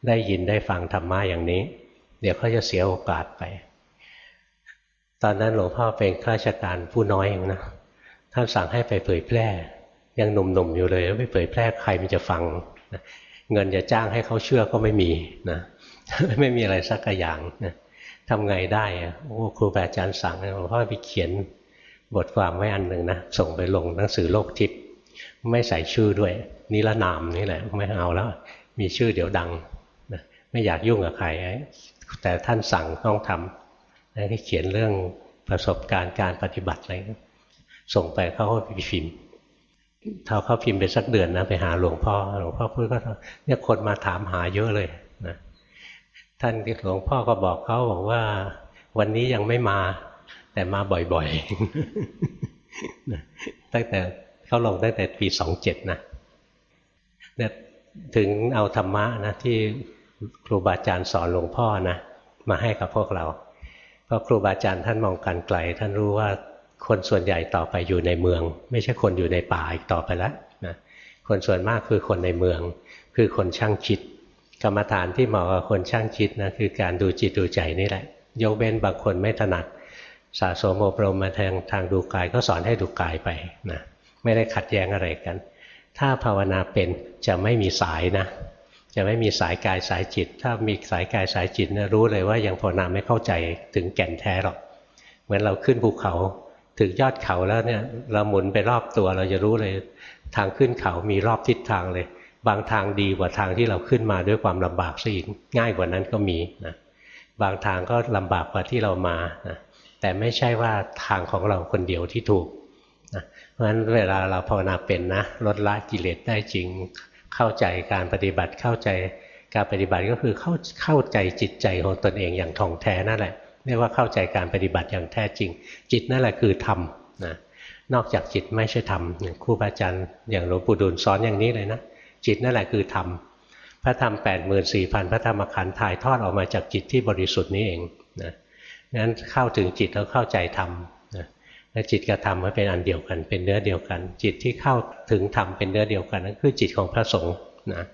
ได้ยินได้ฟังธรรมะอย่างนี้ เดี๋ยวเขาจะเสียโอกาสไป ตอนนั้นหลวงพ่อเป็นข้าราชการผู้น้อยเองนะท่านสั่งให้ไปเผยแพร่ยังหนุ่มๆอยู่เลยไปเผยแพร่ใครมันจะฟังเงินจะจ้างให้เขาเชื่อก็ไม่มีนะไม่มีอะไรสักอย่างนะทำไงได้โอ้ครูบาอาจารย์สั่งหลวงพ่อไปเขียน บทความไว้อันหนึ่งนะส่งไปลงหนังสือโลกทิพย์ไม่ใส่ชื่อด้วยนิรนามนี่แหละไม่เอาแล้ว มีชื่อเดี๋ยวดังนะไม่อยากยุ่งกับใครแต่ท่านสั่งต้องทำให้เขียนเรื่องประสบการณ์การปฏิบัติอะไรส่งไปเขาก็พิมพ์ถ้าเขาพิมพ์ไปสักเดือนนะไปหาหลวงพ่อหลวงพ่อพูดก็เนี่ยคนมาถามหาเยอะเลยนะท่านหลวงพ่อก็บอกเขาบอกว่า วันนี้ยังไม่มา แต่มาบ่อยๆตั้งแต่เขาลงตั้งแต่ปีสองเจ็ดนะเนี่ยถึงเอาธรรมะนะที่ครูบาอาจารย์สอนหลวงพ่อนะมาให้กับพวกเรา เพราะครูบาอาจารย์ท่านมองการไกล ท่านรู้ว่าคนส่วนใหญ่ต่อไปอยู่ในเมือง ไม่ใช่คนอยู่ในป่าอีกต่อไปแล้วนะคนส่วนมากคือคนในเมือง คือคนช่างคิด กรรมฐานที่เหมาะกับคนช่างคิดนะคือการดูจิตดูใจนี่แหละยกเว้นบางคนไม่ถนัด สะสมอบรมมาทางทางดูกายก็สอนให้ดูกายไปนะไม่ได้ขัดแย้งอะไรกัน ถ้าภาวนาเป็นจะไม่มีสายนะ จะไม่มีสายกายสายจิต ถ้ามีสายกายสายจิตนะรู้เลยว่ายังภาวนาไม่เข้าใจถึงแก่นแท้หรอก เหมือนเราขึ้นภูเขาถึงยอดเขาแล้วเนี่ยเราหมุนไปรอบตัวเราจะรู้เลยทางขึ้นเขามีรอบทิศทางเลย บางทางดีกว่าทางที่เราขึ้นมาด้วยความลำบากซะอีกง่ายกว่านั้นก็มีนะบางทางก็ลำบากกว่าที่เรามานะ แต่ไม่ใช่ว่าทางของเราคนเดียวที่ถูกนะเพราะฉะนั้นเวลาเราภาวนาเป็นนะลดละกิเลสได้จริงเข้าใจการปฏิบัติเข้าใจการปฏิบัติก็คือเข้าเข้าใจจิตใจของตนเองอย่างท่องแท้นั่นแหละเรียกว่าเข้าใจการปฏิบัติอย่างแท้จริง จิตนั่นแหละคือธรรมนะนอกจากจิตไม่ใช่ธรรมอย่างครูบาอาจารย์อย่างหลวงปู่ดูลสอนอย่างนี้เลยนะจิตนั่นแหละคือธรรมพระธรรมแปดหมื่นสี่พันพระธรรมขันธ์ถ่ายทอดออกมาจากจิตที่บริสุทธิ์นี้เองนะ นั้นเข้าถึงจิตแล้วเข้าใจธรรมและจิตกับธรรมมันเป็นอันเดียวกัน เป็นเนื้อเดียวกัน จิตที่เข้าถึงธรรมเป็นเนื้อเดียวกันนั่นคือจิตของพระสงฆ์นะ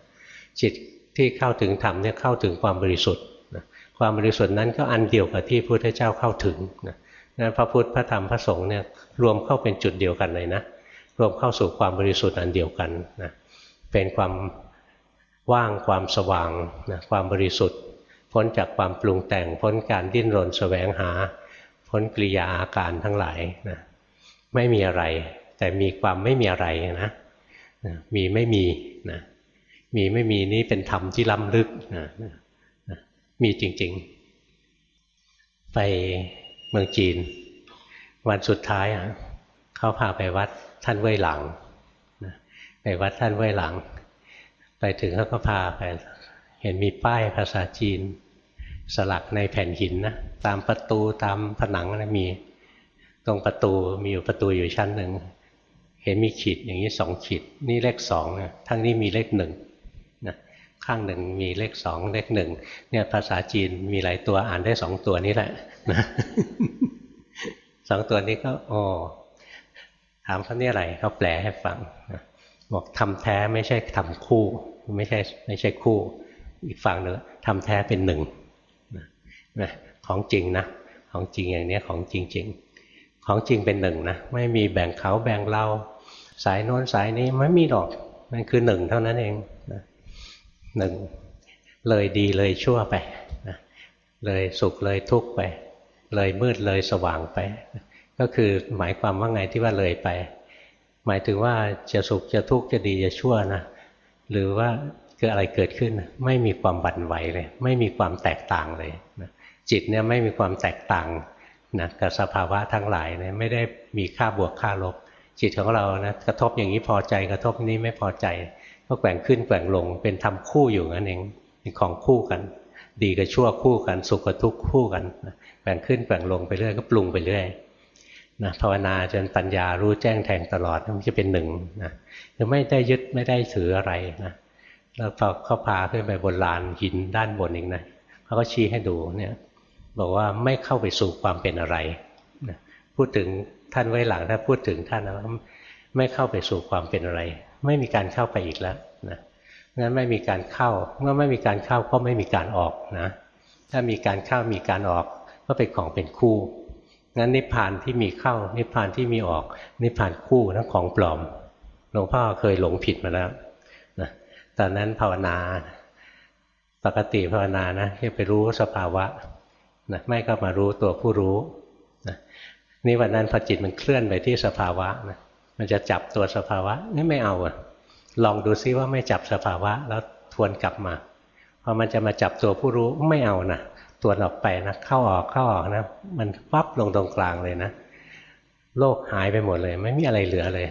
จิตที่เข้าถึงธรรมเนี่ยเข้าถึงความบริสุทธิ์ความบริสุทธิ์นั้นก็อันเดียวกับที่พระพุทธเจ้าเข้าถึงนะนั้นพระพุทธพระธรรมพระสงฆ์เนี่ยรวมเข้าเป็นจุดเดียวกันเลยนะรวมเข้าสู่ความบริสุทธิ์อันเดียวกันนะเป็นความว่างความสว่างนะความบริสุทธิ์ พ้นจากความปรุงแต่ง พ้นการดิ้นรนแสวงหา พ้นกิริยาอาการทั้งหลายนะไม่มีอะไร แต่มีความไม่มีอะไรนะมีไม่มีนะมีไม่มีนี้เป็นธรรมที่ล้ำลึกนะมีจริงๆ ไปเมืองจีน วันสุดท้ายเขาพาไปวัดท่านเว่ยหลังไปวัดท่านเว่ยหลัง ไปถึงเขาก็พาไป ห็นมีป้ายภาษาจีน สลักในแผ่นหินนะตามประตูตามผนังนะมีตรงประตูมีอยู่ประตูอยู่ชั้นหนึ่งเห็นมีขีดอย่างนี้สองขีด นี่เลขสองนะทั้งนี้มีเลขหนึ่งข้างหนึ่งมีเลขสองเลขหนึ่งเนี่ยภาษาจีนมีหลายตัวอ่านได้สองตัวนี้แหละนะสองตัวนี้ก็อ๋อถามเขาเนี่ยอะไรเขาแปลให้ฟังบอกทำแท้ไม่ใช่ทำคู่ ไม่ใช่ไม่ใช่คู่ อีกฝั่งหนึ่งทำแท้เป็นหนึ่งนะของจริงนะของจริงอย่างนี้ของจริงๆของจริงเป็นหนึ่งนะไม่มีแบ่งเขาแบ่งเราสายโน้นสายนี้ไม่มีหรอกมันคือหนึ่งเท่านั้นเองนะหนึ่งเลยดีเลยชั่วไปนะเลยสุขเลยทุกข์ไป เลยมืดเลยสว่างไป ก็คือหมายความว่าไงที่ว่าเลยไป หมายถึงว่าจะสุขจะทุกข์จะดีจะชั่วนะหรือว่า เกิดอะไรเกิดขึ้นไม่มีความบั่นไหวเลย ไม่มีความแตกต่างเลยนะจิตเนี่ยไม่มีความแตกต่างนะกับสภาวะทั้งหลายเนี่ยไม่ได้มีค่าบวกค่าลบ จิตของเรานะกระทบอย่างนี้พอใจกระทบนี้ไม่พอใจก็แกว่งขึ้นแกว่งลงเป็นทำคู่อยู่นั่นเองเป็นของคู่กัน ดีกับชั่วคู่กันสุขกับทุกข์คู่กันแกว่งขึ้นแกว่งลงไปเรื่อยก็ปรุงไปเรื่อยนะภาวนาจนปัญญารู้แจ้งแทงตลอดมันจะเป็นหนึ่งนะคือไม่ได้ยึดไม่ได้ถืออะไรนะ แล้วพอเขาพาขึ้นไปบนลานหินด้านบนเอีกนะเขาก็ชี้ให้ดูเนี่ย บอกว่าไม่เข้าไปสู่ความเป็นอะไรพูดถึงท่านไว้หลังถ้าพูดถึงท่านนะไม่เข้าไปสู่ความเป็นอะไร ไม่มีการเข้าไปอีกแล้วนะงั้นไม่มีการเข้าเมื่อไม่มีการเข้าก็ไม่มีการออกนะถ้ามีการเข้ามีการออกก็เป็นของเป็นคู่งั้นนิพพานที่มีเข้านิพพานที่มีออกนิพพานคู่ทั้งของปลอมหลวงพ่อเคยหลงผิดมาแล้ว ตอนนั้นภาวนา ปกติภาวนานะจะไปรู้สภาวะนะไม่ก็มารู้ตัวผู้รู้นะนี่วันนั้นพอจิตมันเคลื่อนไปที่สภาวะนะมันจะจับตัวสภาวะนี่ไม่เอาอะลองดูซิว่าไม่จับสภาวะ แล้วทวนกลับมาพอมันจะมาจับตัวผู้รู้ไม่เอานะตรวจออกไปนะเข้าออกเข้าออกนะ มันปั๊บลงตรงกลางเลยนะ โลกหายไปหมดเลย ไม่มีอะไรเหลือเลย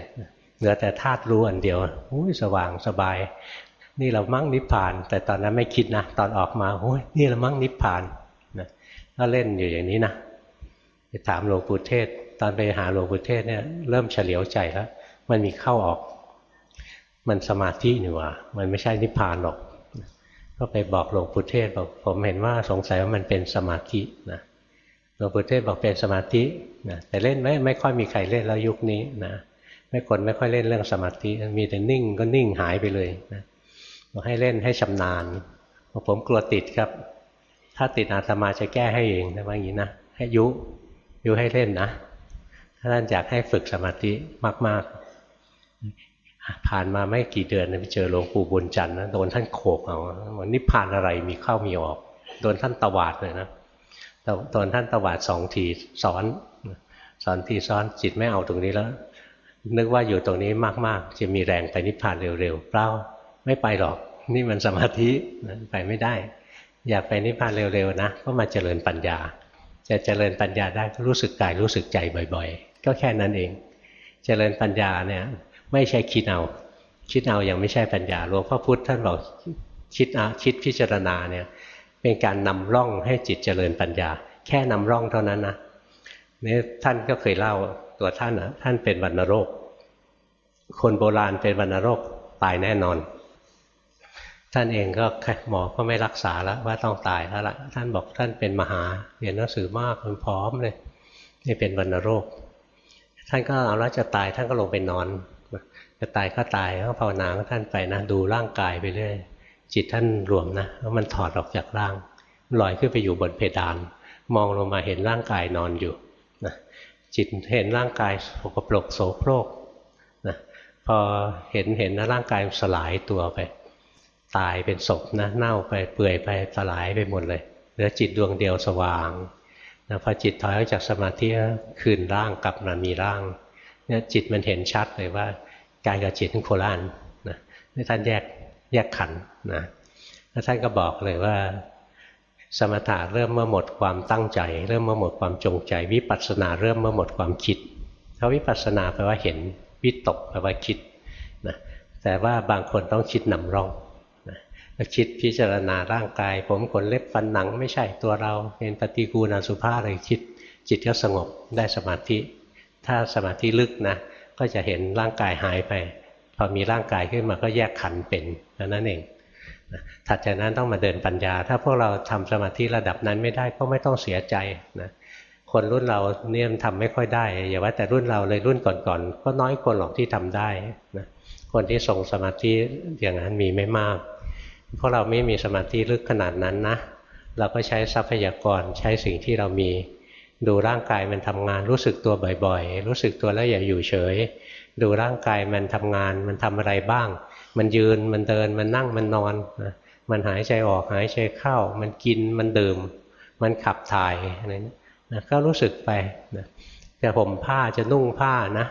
เหลือแต่ธาตุรู้อันเดียวอุ้ยสว่างสบาย นี่เรามั่งนิพพาน แต่ตอนนั้นไม่คิดนะ ตอนออกมาโอ้ยนี่เรามั่งนิพพานนะก็เล่นอยู่อย่างนี้นะไปถามหลวงปู่เทศ ตอนไปหาหลวงปู่เทศเนี่ยเริ่มเฉลียวใจแล้ว มันมีเข้าออก มันสมาธินี่ว่า มันไม่ใช่นิพพานหรอก ก็ไปบอกหลวงปู่เทศบอกผมเห็นว่าสงสัยว่ามันเป็นสมาธินะหลวงปู่เทศบอกเป็นสมาธินะแต่เล่นไม่ไม่ค่อยมีใครเล่นแล้วยุคนี้นะไม่คนไม่ค่อยเล่นเรื่องสมาธิ มีแต่นิ่งก็นิ่งหายไปเลยนะ บอกให้เล่นให้ชำนาญบอกผมกลัวติดครับ ถ้าติดอาตมาจะแก้ให้เองนะว่าอย่างนี้นะให้ยุยุให้เล่นนะถ้าท่านอยากให้ฝึกสมาธิมาก ๆ ผ่านมาไม่กี่เดือนไปเจอหลวงปู่บุญจันทร์นะโดนท่านโขกเอาวันนี้ผ่านอะไรมีเข้ามีออก โดนท่านตวาดเลยนะโดนท่านตวาดสองทีสอนสอนทีซ้อนจิตไม่เอาตรงนี้แล้ว นึกว่าอยู่ตรงนี้มาก ๆ จะมีแรงไปนิพพานเร็วๆเปล่าไม่ไปหรอก นี่มันสมาธิไปไม่ได้ อยากไปนิพพานเร็วๆนะก็มาเจริญปัญญา จะเจริญปัญญาได้ก็รู้สึกกายรู้สึกใจบ่อย ๆ ก็แค่นั้นเอง เจริญปัญญาเนี่ยไม่ใช่คิดเอา คิดเอายังไม่ใช่ปัญญาหลวงพ่อพุธท่านบอกคิดเอาคิดพิจารณาเนี่ยเป็นการนำร่องให้จิตเจริญปัญญา แค่นำร่องเท่านั้นนะนี่ท่านก็เคยเล่าตัวท่านนะท่านเป็นวัณโรค คนโบราณเป็นวัณโรคตายแน่นอน ท่านเองก็หมอก็ไม่รักษาแล้วว่าต้องตายแล้วล่ะท่านบอกท่านเป็นมหาเรียนหนังสือมากมันพร้อมเลยนี่เป็นวัณโรค ท่านก็เอาแล้วจะตายท่านก็ลงไปนอน จะตายก็ตายก็ภาวนาก็ท่านไปนะดูร่างกายไปเรื่อยจิตท่านรวมนะแล้วมันถอดออกจากร่างลอยขึ้นไปอยู่บนเพดาน มองลงมาเห็นร่างกายนอนอยู่นะจิตเห็นร่างกายสกปรกโสโครกนะพอเห็นเห็นนะร่างกายสลายตัวไป ตายเป็นศพนะเน่าไปเปื่อยไปสลายไปหมดเลยเหลือจิตดวงเดียวสว่างนะพอจิตถอยออกจากสมาธิคืนร่างกลับมามีร่างเนี่ยจิตมันเห็นชัดเลยว่ากายกับจิตทั้งโคลานนะนี่ท่านแยกแยกขันนะแล้วท่านก็บอกเลยว่า สมถะเริ่มเมื่อหมดความตั้งใจ เริ่มเมื่อหมดความจงใจ วิปัสสนาเริ่มเมื่อหมดความคิดเขาวิปัสสนาแปลว่าเห็นวิตกแปลว่าคิดนะแต่ว่าบางคนต้องคิดนำร่อง คิดพิจารณาร่างกาย ผมขนเล็บฟันหนังไม่ใช่ตัวเราเป็นปฏิกูลอสุภาอะไรคิด จิตก็สงบได้สมาธิ ถ้าสมาธิลึกนะก็จะเห็นร่างกายหายไป พอมีร่างกายขึ้นมาก็แยกขันเป็นนั่นเองถัดจากนั้นต้องมาเดินปัญญา ถ้าพวกเราทำสมาธิระดับนั้นไม่ได้ก็ไม่ต้องเสียใจนะคนรุ่นเราเนี่ยทำไม่ค่อยได้อย่าว่าแต่รุ่นเราเลยรุ่นก่อนๆก็น้อยคนหรอกที่ทำได้นะคนที่ทรงสมาธิอย่างนั้นมีไม่มาก พวกเราไม่มีสมาธิลึกขนาดนั้นนะ เราก็ใช้ทรัพยากรใช้สิ่งที่เรามี ดูร่างกายมันทำงานรู้สึกตัวบ่อยๆ รู้สึกตัวแล้วอย่าอยู่เฉย ดูร่างกายมันทำงานมันทำอะไรบ้าง มันยืนมันเดินมันนั่งมันนอนนะมันหายใจออกหายใจเข้า มันกินมันดื่ม มันขับถ่ายอะไรนะก็รู้สึกไปนะจะผมผ้าจะนุ่งผ้านะ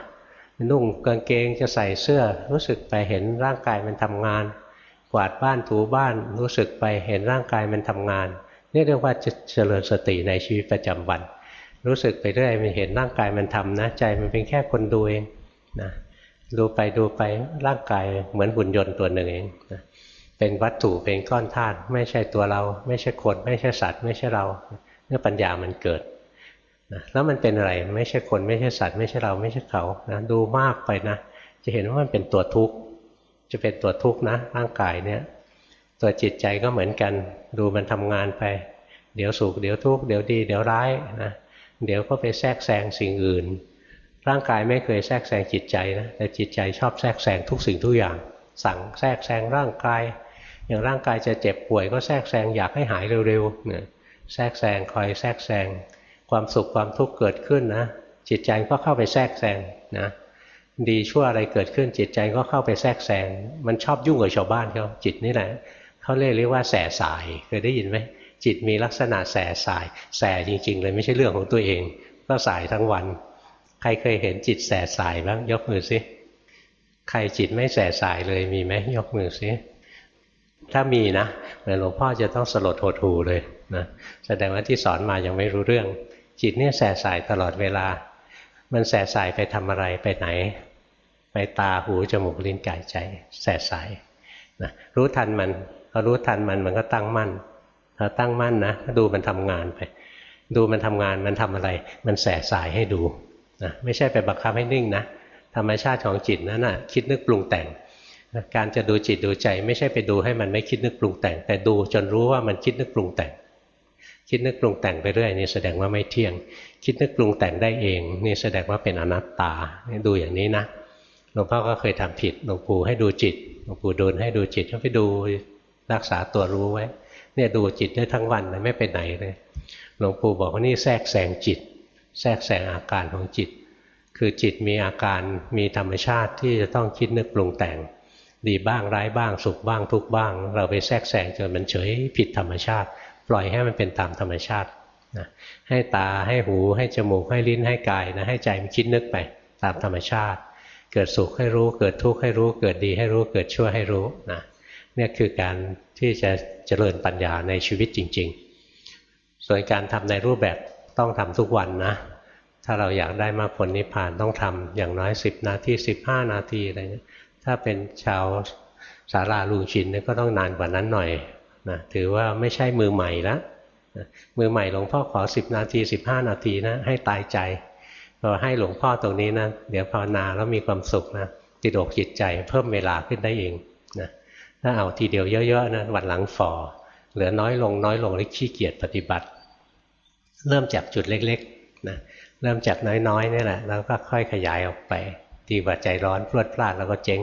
นุ่งกางเกงจะใส่เสื้อรู้สึกไปเห็นร่างกายมันทำงาน วาดบ้านถูบ้านรู้สึกไปเห็นร่างกายมันทำงานนี่เรียกว่าจะเจริญสติในชีวิตประจำวัน รู้สึกไปเรื่อยมันเห็นร่างกายมันทำนะใจมันเป็นแค่คนดูเองนะดูไปดูไปร่างกายเหมือนหุ่นยนต์ตัวหนึ่งเองนะเป็นวัตถุเป็นก้อนธาตุไม่ใช่ตัวเรา ไม่ใช่คน ไม่ใช่สัตว์ ไม่ใช่เราเมื่อปัญญามันเกิดนะแล้วมันเป็นอะไรไม่ใช่คนไม่ใช่สัตว์ ไม่ใช่เราไม่ใช่เขานะดูมากไปนะจะเห็นว่ามันเป็นตัวทุกข์ จะเป็นตัวทุกข์นะร่างกายเนี่ย ตัวจิตใจก็เหมือนกัน ดูมันทำงานไป เดี๋ยวสุขเดี๋ยวทุกข์เดี๋ยวดี เดี๋ยวร้ายนะเดี๋ยวก็ไปแทรกแซงสิ่งอื่น ร่างกายไม่เคยแทรกแซงจิตใจนะแต่จิตใจชอบแทรกแซงทุกสิ่งทุกอย่าง สั่งแทรกแซงร่างกาย อย่างร่างกายจะเจ็บป่วยก็แทรกแซงอยากให้หายเร็วๆเนี่ยแทรกแซงคอยแทรกแซงความสุขความทุกข์เกิดขึ้นนะจิตใจก็เข้าไปแทรกแซงนะ ดีชั่วอะไรเกิดขึ้นจิตใจก็เข้าไปแทรกแซงมันชอบยุ่งกับชาวบ้านเขาจิตนี่แหละเขาเรียกเรียกว่าแสสายเคยได้ยินไหมจิตมีลักษณะแสสาย แสจริง ๆ เลยไม่ใช่เรื่องของตัวเอง ก็สายทั้งวัน ใครเคยเห็นจิตแสสายบ้างยกมือสิใครจิตไม่แสสายเลยมีไหมยกมือสิถ้ามีนะหลวงพ่อจะต้องสลดหดหูเลยนะแสดงว่าที่สอนมายังไม่รู้เรื่อง จิตเนี่ยแสสายตลอดเวลา มันแสสายไปทำอะไรไปไหน ไปตาหูจมูกลิ้นกายใจ แสสายนะรู้ทันมันพอรู้ทันมันมันก็ตั้งมั่นพอตั้งมั่นนะดูมันทำงานไป ดูมันทำงานมันทำอะไร มันแสสายให้ดูนะไม่ใช่ไปบังคับให้นิ่งนะธรรมชาติของจิตนั้นนะ่ะคิดนึกปรุงแต่งการจะดูจิตดูใจ ไม่ใช่ไปดูให้มันไม่คิดนึกปรุงแต่ง แต่ดูจนรู้ว่ามันคิดนึกปรุงแต่ง คิดนึกปรุงแต่งไปเรื่อยนี่แสดงว่าไม่เที่ยง คิดนึกปรุงแต่งได้เองนี่แสดงว่าเป็นอนัตตาดูอย่างนี้นะหลวงพ่อก็เคยทำผิดหลวงปู่ให้ดูจิตหลวงปู่โดนให้ดูจิตก็ไปดูรักษาตัวรู้ไว้ เนี่ยดูจิตได้ทั้งวันไม่ไปไหนเลยหลวงปู่บอกว่านี่แทรกแซงจิต แทรกแซงอาการของจิต คือจิตมีอาการมีธรรมชาติที่จะต้องคิดนึกปรุงแต่ง ดีบ้างร้ายบ้างสุขบ้างทุกบ้าง เราไปแทรกแซงจนมันเฉยผิดธรรมชาติ ปล่อยให้มันเป็นตามธรรมชาตินะให้ตาให้หูให้จมูกให้ลิ้นให้กายนะให้ใจมันคิดนึกไปตามธรรมชาติ เกิดสุขให้รู้ เกิดทุกข์ให้รู้ เกิดดีให้รู้เกิดชั่วให้รู้นะเนี่ยคือการที่จะเจริญปัญญาในชีวิตจริง ๆ ส่วนการทำในรูปแบบต้องทำทุกวันนะถ้าเราอยากได้มากผลนิพพานต้องทำอย่างน้อย 10 นาที 15 นาทีอะไรเงี้ยถ้าเป็นชาวสาราลุงชินก็ต้องนานกว่านั้นหน่อย นะถือว่าไม่ใช่มือใหม่แล้วมือใหม่หลวงพ่อขอ 10 นาที 15 นาทีนะให้ตายใจพอให้หลวงพ่อตรงนี้นะเดี๋ยวภาวนาแล้วมีความสุขนะติดอกจิตใจเพิ่มเวลาขึ้นได้เองนะถ้าเอาทีเดียวเยอะๆนะวันหลังฝ่อเหลือน้อยลงน้อยลงแล้วขี้เกียจปฏิบัติ เริ่มจากจุดเล็กๆนะเริ่มจากน้อยๆนี่แหละแล้วก็ค่อยขยายออกไปดีกว่าใจร้อนพลวดพลาดแล้วก็เจ๊ง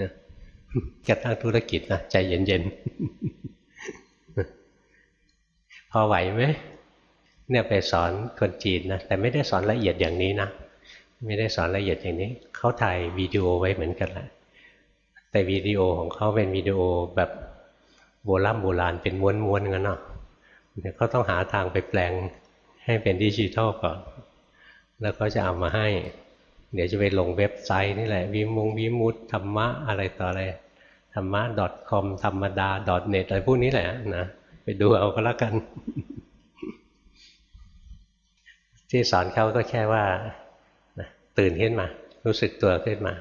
นะกระทั่งธุรกิจนะใจเย็นๆ พอไหวไหมเนี่ยไปสอนคนจีนนะแต่ไม่ได้สอนละเอียดอย่างนี้นะไม่ได้สอนละเอียดอย่างนี้เขาถ่ายวิดีโอไว้เหมือนกันแหละแต่วิดีโอของเขาเป็นวิดีโอแบบโบราณโบราณเป็นม้วนๆกันเนาะเดี๋ยวเขาต้องหาทางไปแปลงให้เป็นดิจิทัลก่อน แล้วก็จะเอามาให้ เดี๋ยวจะไปลงเว็บไซต์นี่แหละวิมุงวิมุตธรรมะอะไรต่ออะไรธรรมะ .com ธรรมดา .net อะไรพวกนี้แหละนะ ไปดูเอาก็แล้วกัน ที่สอนเขาก็แค่ว่าตื่นขึ้นมา รู้สึกตัวขึ้นมา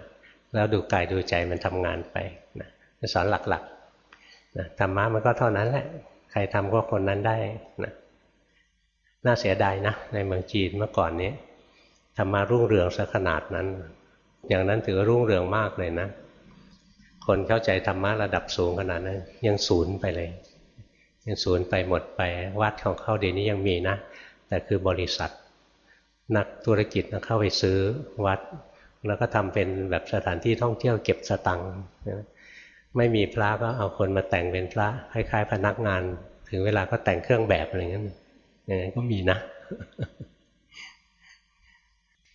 แล้วดูกายดูใจมันทำงานไปนะสอนหลักๆนะธรรมะมันก็เท่านั้นแหละ ใครทำก็คนนั้นได้นะน่าเสียดายนะ ในเมืองจีนเมื่อก่อนนี้ธรรมารุ่งเรืองสักขนาดนั้น อย่างนั้นถือรุ่งเรืองมากเลยนะ คนเข้าใจธรรมะระดับสูงขนาดนั้น ยังศูนย์ไปเลย ยังศูนย์ไปหมดไปวัดของเขาเดี๋ยวนี้ยังมีนะ แต่คือบริษัท นักธุรกิจนะเข้าไปซื้อวัด แล้วก็ทำเป็นแบบสถานที่ท่องเที่ยวเก็บสตังค์ไม่มีพระก็เอาคนมาแต่งเป็นพระคล้ายๆพนักงาน ถึงเวลาก็แต่งเครื่องแบบอะไรเงี้ยอย่างนั้นก็มีนะ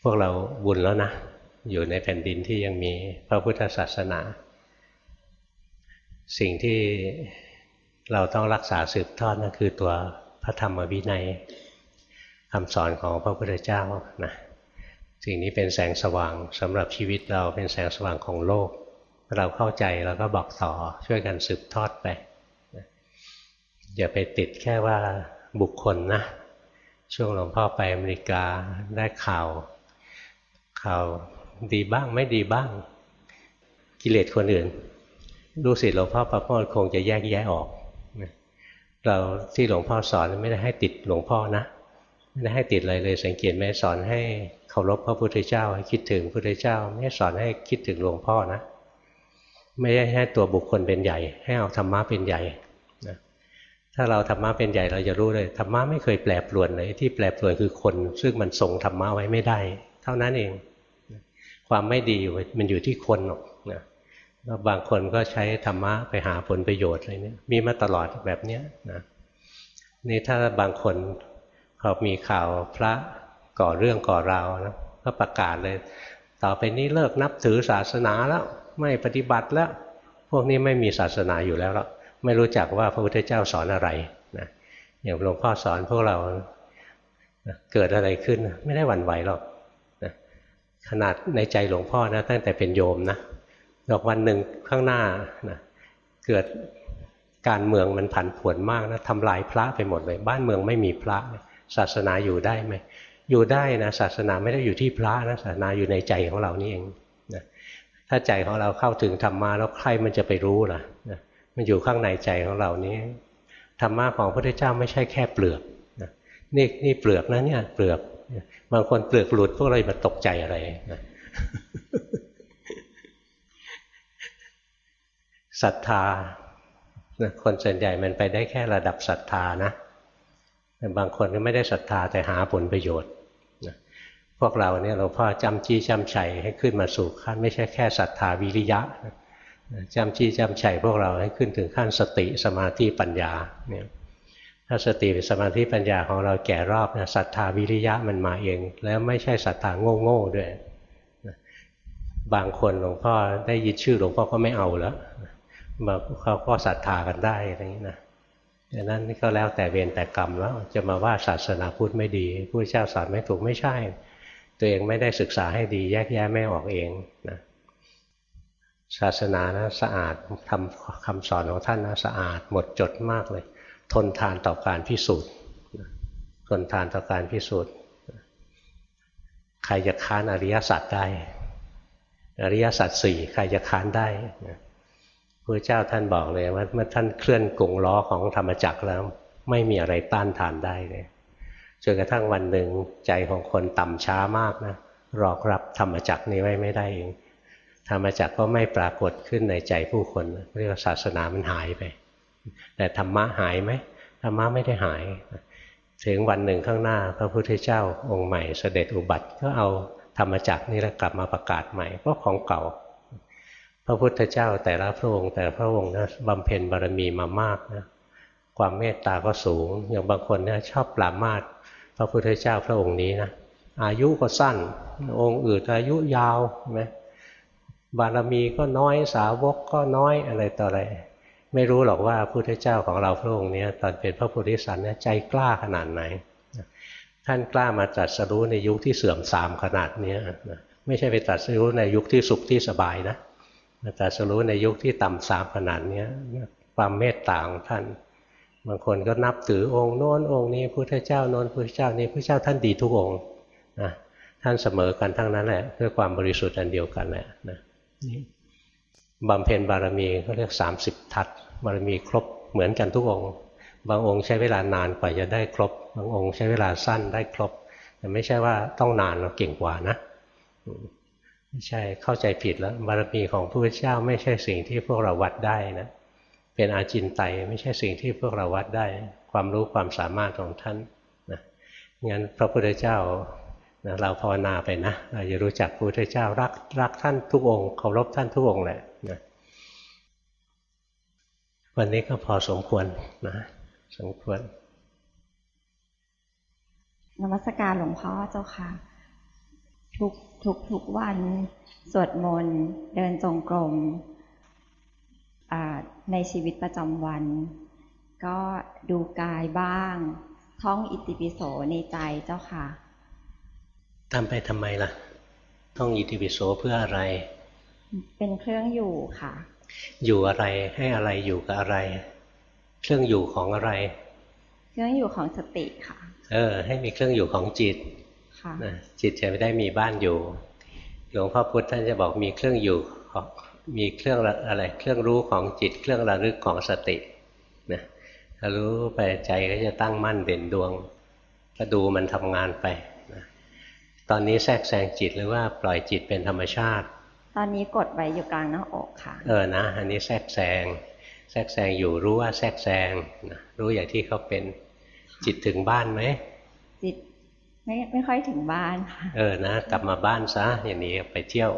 พวกเราบุญแล้วนะ อยู่ในแผ่นดินที่ยังมีพระพุทธศาสนา สิ่งที่ เราต้องรักษาสืบทอดนั่นคือตัวพระธรรมวินัยคำสอนของพระพุทธเจ้านะสิ่งนี้เป็นแสงสว่างสำหรับชีวิตเราเป็นแสงสว่างของโลก เราเข้าใจแล้วก็บอกต่อช่วยกันสืบทอดไปอย่าไปติดแค่ว่าบุคคลนะ ช่วงหลวงพ่อไปอเมริกาได้ข่าว ข่าวดีบ้างไม่ดีบ้าง กิเลสคนอื่นลูกศิษย์หลวงพ่อประโมทคงจะแยกแยะออก เราที่หลวงพ่อสอนไม่ได้ให้ติดหลวงพ่อนะไม่ได้ให้ติดอะไรเลย สังเกตไหมสอนให้เคารพพระพุทธเจ้าให้คิดถึงพระพุทธเจ้า ไม่สอนให้คิดถึงหลวงพ่อนะ ไม่ได้ให้ตัวบุคคลเป็นใหญ่ ให้เอาธรรมะเป็นใหญ่นะถ้าเราธรรมะเป็นใหญ่เราจะรู้เลยธรรมะไม่เคยแปรปรวนเลยที่แปรปรวนคือคน ซึ่งมันทรงธรรมะไว้ไม่ได้ เท่านั้นเอง ความไม่ดีอยู่มันอยู่ที่คนหรอก แล้วบางคนก็ใช้ธรรมะไปหาผลประโยชน์อะไรเนี่ยมีมาตลอดแบบเนี้ยนะนี่ถ้าบางคนเขามีข่าวพระก่อเรื่องก่อราวนะก็ประกาศเลย ต่อไปนี้เลิกนับถือศาสนาแล้วไม่ปฏิบัติแล้ว พวกนี้ไม่มีศาสนาอยู่แล้วหรอกไม่รู้จักว่าพระพุทธเจ้าสอนอะไรนะอย่างหลวงพ่อสอนพวกเราเกิดอะไรขึ้น ไม่ได้หวั่นไหวหรอกนะขนาดในใจหลวงพ่อนะตั้งแต่เป็นโยมนะ ดอกวันหนึ่งข้างหน้านะเกิดการเมืองมันผันผวนมากนะทำลายพระไปหมดเลย บ้านเมืองไม่มีพระ ศาสนาอยู่ได้ไหมอยู่ได้นะศาสนาไม่ได้อยู่ที่พระนะศาสนาอยู่ในใจของเรานี่เองนะถ้าใจของเราเข้าถึงธรรมะแล้วใครมันจะไปรู้ล่ะนะมันอยู่ข้างในใจของเรานี้ธรรมะของพระพุทธเจ้าไม่ใช่แค่เปลือกนะนี่นี่เปลือกนะเนี่ยเปลือกบางคนเปลือกหลุดพวกเรามาตกใจอะไรนะ ศรัทธาคนส่วนใหญ่มันไปได้แค่ระดับศรัทธานะแต่บางคนก็ไม่ได้ศรัทธาแต่หาผลประโยชน์พวกเราเนี่ยหลวงพ่อจำจี้จำชัยให้ขึ้นมาสู่ขั้นไม่ใช่แค่ศรัทธาวิริยะจำจี้จำชัยพวกเราให้ขึ้นถึงขั้นสติสมาธิปัญญาเนี่ยถ้าสติสมาธิปัญญาของเราแก่รอบนะศรัทธาวิริยะมันมาเอง แล้วไม่ใช่ศรัทธาโง่ๆด้วย บางคนหลวงพ่อได้ยินชื่อหลวงพ่อก็ไม่เอาแล้ว มาเขาก็ศรัทธากันได้อะไรอย่างนี้นะดังนั้นก็แล้วแต่เวรแต่กรรมแล้วจะมาว่าศาสนาพุทธไม่ดีผู้เจ้าสอนไม่ถูกไม่ใช่ ตัวเองไม่ได้ศึกษาให้ดีแยกแยะไม่ออกเองนะศาสนานะสะอาดทำคำสอนของท่านนะสะอาดหมดจดมากเลย ทนทานต่อการพิสูจน์ทนทานต่อการพิสูจน์ใครจะค้านอริยสัจได้ อริยสัจสี่ใครจะค้านได้ พระเจ้าท่านบอกเลยว่าเมื่อท่านเคลื่อนกงล้อของธรรมจักรแล้ว ไม่มีอะไรต้านทานได้เลยจนกระทั่งวันหนึ่งใจของคนต่ำช้ามากนะรอกรับธรรมจักรนี้ไว้ไม่ได้เอง ธรรมจักรก็ไม่ปรากฏขึ้นในใจผู้คนเรียกว่าศาสนามันหายไป แต่ธรรมะหายไหมธรรมะไม่ได้หาย ถึงวันหนึ่งข้างหน้าพระพุทธเจ้าองค์ใหม่เสด็จอุบัติก็เอาธรรมจักรนี่แหละกลับมาประกาศใหม่ก็ของเก่า พระพุทธเจ้าแต่ละพระองค์แต่พระองค์นะบำเพ็ญบารมีมามากนะความเมตตาก็สูง อย่างบางคนเนี่ยชอบปรามาสพระพุทธเจ้าพระองค์นี้นะอายุก็สั้น องค์อื่นอายุยาวไหมบารมีก็น้อยสาวกก็น้อยอะไรต่ออะไร ไม่รู้หรอกว่าพระพุทธเจ้าของเราพระองค์นี้ตอนเป็นพระโพธิสัตว์เนี่ยใจกล้าขนาดไหน ท่านกล้ามาตรัสรู้ในยุคที่เสื่อมทรามขนาดนี้ไม่ใช่ไปตรัสรู้ในยุคที่สุขที่สบายนะ ตรัสรู้ในยุคที่ต่ำสามขนาดนี้ความเมตตาของท่าน บางคนก็นับถือองค์โน้นองค์นี้พุทธเจ้าโน้นพุทธเจ้านี้พุทธเจ้าท่านดีทุกองค์นะท่านเสมอกันทั้งนั้นแหละเพื่อความบริสุทธิ์อันเดียวกันแหละนะบำเพ็ญบารมีเขาเรียกสามสิบทัศบารมีครบเหมือนกันทุกองค์บางองค์ใช้เวลานานกว่าจะได้ครบ บางองค์ใช้เวลาสั้นได้ครบ แต่ไม่ใช่ว่าต้องนานเราเก่งกว่านะ ใช่เข้าใจผิดแล้วบารมีของพระพุทธเจ้าไม่ใช่สิ่งที่พวกเราวัดได้นะเป็นอาจินไตไม่ใช่สิ่งที่พวกเราวัดได้ ความรู้ความสามารถของท่านนะงั้นพระพุทธเจ้านะเราภาวนาไปนะเราจะรู้จักพระพุทธเจ้ารักรักท่านทุกองค์เคารพท่านทุกองค์แหละนะวันนี้ก็พอสมควรนะสมควรนมัสการหลวงพ่อเจ้าค่ะ ทุกทุกทุกวัน สวดมนต์เดินจงกรมในชีวิตประจำวัน ก็ดูกายบ้าง ท่องอิติปิโสในใจเจ้าค่ะทำไปทำไมล่ะ ท่องอิติปิโสเพื่ออะไร เป็นเครื่องอยู่ค่ะ อยู่อะไรให้อะไรอยู่กับอะไร เครื่องอยู่ของอะไร เครื่องอยู่ของสติค่ะ เออ ให้มีเครื่องอยู่ของจิต จิตจะไม่ได้มีบ้านอยู่หลวงพ่อพุธท่านจะบอกมีเครื่องอยู่มีเครื่องอะไรเครื่องรู้ของจิต เครื่องระลึกของสตินะถ้ารู้ไปใจก็จะตั้งมั่นเด่นดวงก็ดูมันทำงานไปนะตอนนี้แทรกแซงจิตหรือว่าปล่อยจิตเป็นธรรมชาติ ตอนนี้กดไว้อยู่กลางหน้าอกค่ะ เออนะ อันนี้แทรกแซงแทรกแซงอยู่รู้ว่าแทรกแซงนะรู้อย่างที่เขาเป็นจิตถึงบ้านไหมจิต ไม่ไม่ค่อยถึงบ้านค่ะ เออนะ กลับมาบ้านซะอย่างนี้ไปเที่ยว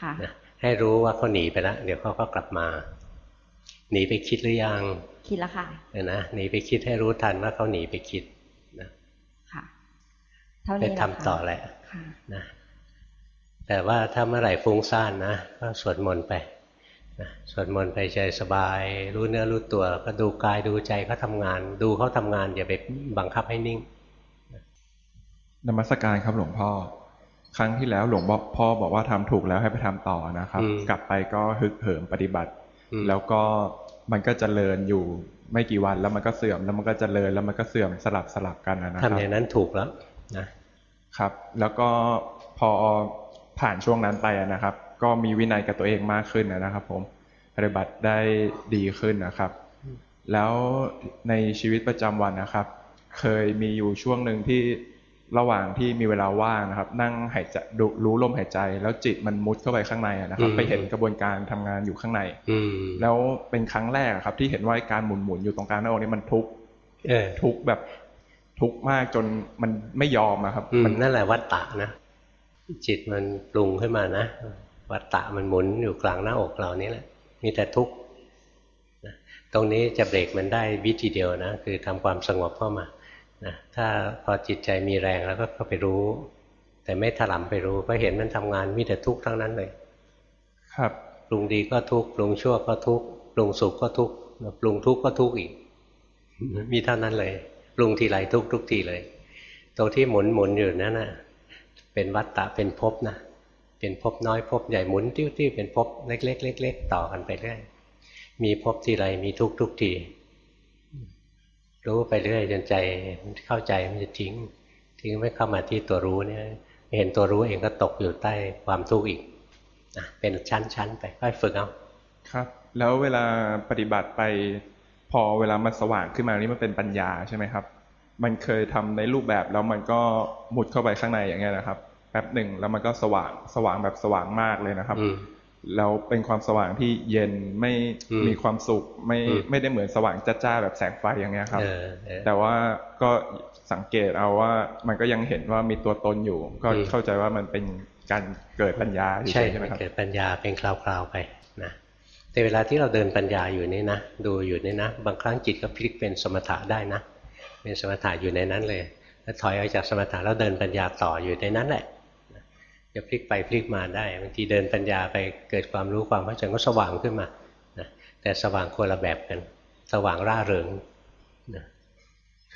ค่ะนะให้รู้ว่าเขาหนีไปแล้วเดี๋ยวเขาก็กลับมา หนีไปคิดหรือยัง คิดแล้วค่ะเออนะหนีไปคิดให้รู้ทันว่าเขาหนีไปคิดนะค่ะเท่าไปนี้แหละทำต่อแหละค่ะนะแต่ว่าถ้าเมื่อไหร่ฟุ้งซ่านนะก็สวดมนต์ไปนะสวดมนต์ไปใจสบาย รู้เนื้อรู้ตัวก็ดูกายดูใจเขาทำงาน ดูเขาทำงานอย่าไปบังคับให้นิ่ง นมัสการครับหลวงพ่อ ครั้งที่แล้วหลวงพ่อบอกว่าทำถูกแล้วให้ไปทำต่อนะครับอืมกลับไปก็ฮึกเหิมปฏิบัติอืมแล้วก็มันก็เจริญอยู่ไม่กี่วันแล้วมันก็เสื่อมแล้วมันก็เจริญแล้วมันก็เสื่อมสลับสลับกันนะครัทำอย่างนั้นถูกแล้วนะครับ แล้วก็พอผ่านช่วงนั้นไปอะนะครับ ก็มีวินัยกับตัวเองมากขึ้นนะครับผมปฏิบัติได้ดีขึ้นนะครับ แล้วในชีวิตประจำวันนะครับ เคยมีอยู่ช่วงหนึ่งที่ ระหว่างที่มีเวลาว่างนะครับ นั่งหายใจดูรู้ลมหายใจ แล้วจิตมันมุดเข้าไปข้างในอะนะครับ ไปเห็นกระบวนการทำงานอยู่ข้างใน อืมแล้วเป็นครั้งแรกอะครับ ที่เห็นว่าการหมุนหมุนๆอยู่ตรงกลางหน้าอกนี่มันทุกข์เออทุกข์แบบทุกข์มากจนมันไม่ยอมอะครับอืมมันนั่นแหละวัตตะนะจิตมันปรุงขึ้นมานะวัตตะมันหมุนอยู่กลางหน้าอกเรานี่แหละ มีแต่ทุกข์นะตรงนี้จะเบรกมันได้วิธีเดียวนะ คือทำความสงบเข้ามา นะถ้าพอจิตใจมีแรงแล้วก็เข้าไปรู้ แต่ไม่ถลำไปรู้ก็เห็นมันทำงานมีแต่ทุกข์ทั้งนั้นเลย ครับปรุงดีก็ทุกข์ปรุงชั่วก็ทุกข์ปรุงสุขก็ทุกข์ปรุงทุกข์ก็ทุกข์อีก มีเท่านั้นเลยปรุงทีไรทุกข์ทุกทีเลย ตรงที่หมุนหมุนอยู่นั่นน่ะเป็นวัตตะเป็นภพนะเป็นภพน้อยภพใหญ่หมุนติ้วติ้วเป็นภพเล็กๆเล็กๆต่อกันไปเรื่อยมีภพทีไรมีทุกข์ทุกที รู้ไปเรื่อยจนใจเข้าใจมันจะทิ้ง ทิ้งไม่เข้ามาที่ตัวรู้เนี่ยเห็นตัวรู้เองก็ตกอยู่ใต้ความทุกข์อีกนะเป็นชั้นๆไปค่อยฝึกเอาครับ แล้วเวลาปฏิบัติไปพอเวลามันสว่างขึ้นมานี่มันเป็นปัญญาใช่ไหมครับ มันเคยทำในรูปแบบแล้วมันก็มุดเข้าไปข้างในอย่างเงี้ยนะครับแป๊บหนึ่งแล้วมันก็สว่างสว่างแบบสว่างมากเลยนะครับอืม แล้วเป็นความสว่างที่เย็นไม่อืมมีความสุขไม่อืมไม่ได้เหมือนสว่างจ้าๆแบบแสงไฟอย่างเงี้ยครับเออเออแต่ว่าก็สังเกตเอาว่ามันก็ยังเห็นว่ามีตัวตนอยู่ ก็อืมเข้าใจว่ามันเป็นการเกิดปัญญาเฉใช่ยๆใช่ไหมครับเกิดปัญญาเป็นคราวๆไปนะแต่เวลาที่เราเดินปัญญาอยู่นี่นะดูอยู่นี่นะ บางครั้งจิตก็พลิกเป็นสมถะได้นะ เป็นสมถะอยู่ในนั้นเลย แล้วถอยออกจากสมถะแล้วเดินปัญญาต่ออยู่ในนั้นแหละนะ จะพลิกไปพลิกมาได้บางทีเดินปัญญาไปเกิดความรู้ความเข้าใจก็สว่างขึ้นมานะแต่สว่างคนละแบบกัน สว่างร่าเริงนะ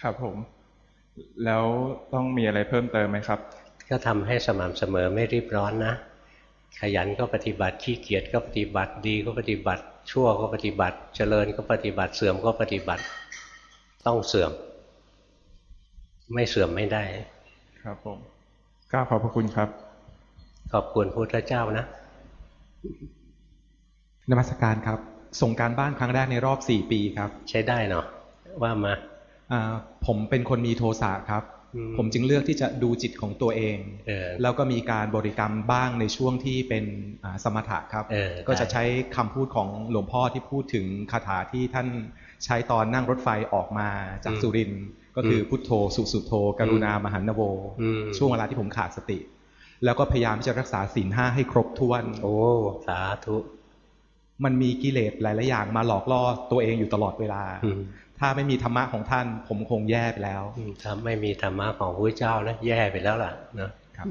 ครับผม แล้วต้องมีอะไรเพิ่มเติมไหมครับ ก็ทำให้สม่ำเสมอไม่รีบร้อนนะ ขยันก็ปฏิบัติขี้เกียจก็ปฏิบัติดีก็ปฏิบัติ ชั่วก็ปฏิบัติ เจริญก็ปฏิบัติเสื่อมก็ปฏิบัติ ต้องเสื่อม ไม่เสื่อมไม่ได้ ครับผมกราบขอบพระคุณครับข อบคุณพระพุทธเจ้านะนมัสการครับ ส่งการบ้านครั้งแรกในรอบ4ปีครับ ใช้ได้เนาะว่ามาอ่าผมเป็นคนมีโทสะครับอืมผมจึงเลือกที่จะดูจิตของตัวเองเออแล้วก็มีการบริกรรมบ้างในช่วงที่เป็นอ่าสมถะครับเออก็จะได้ใช้คำพูดของหลวงพ่อที่พูดถึงคาถาที่ท่านใช้ตอนนั่งรถไฟออกมาจากสุรินทร์ก็คือพุทโธ สุสุโธ กรุณามหันนโวอืมช่วงเวลาที่ผมขาดสติ แล้วก็พยายามที่จะรักษาศีลห้าให้ครบถ้วน โอ้ สาธุ มันมีกิเลสหลาย ๆ อย่างมาหลอกล่อตัวเองอยู่ตลอดเวลาอืมถ้าไม่มีธรรมะของท่านผมคงแย่ไปแล้วอืมถ้าไม่มีธรรมะของพระเจ้านะแย่ไปแล้วล่ะเนอะครับ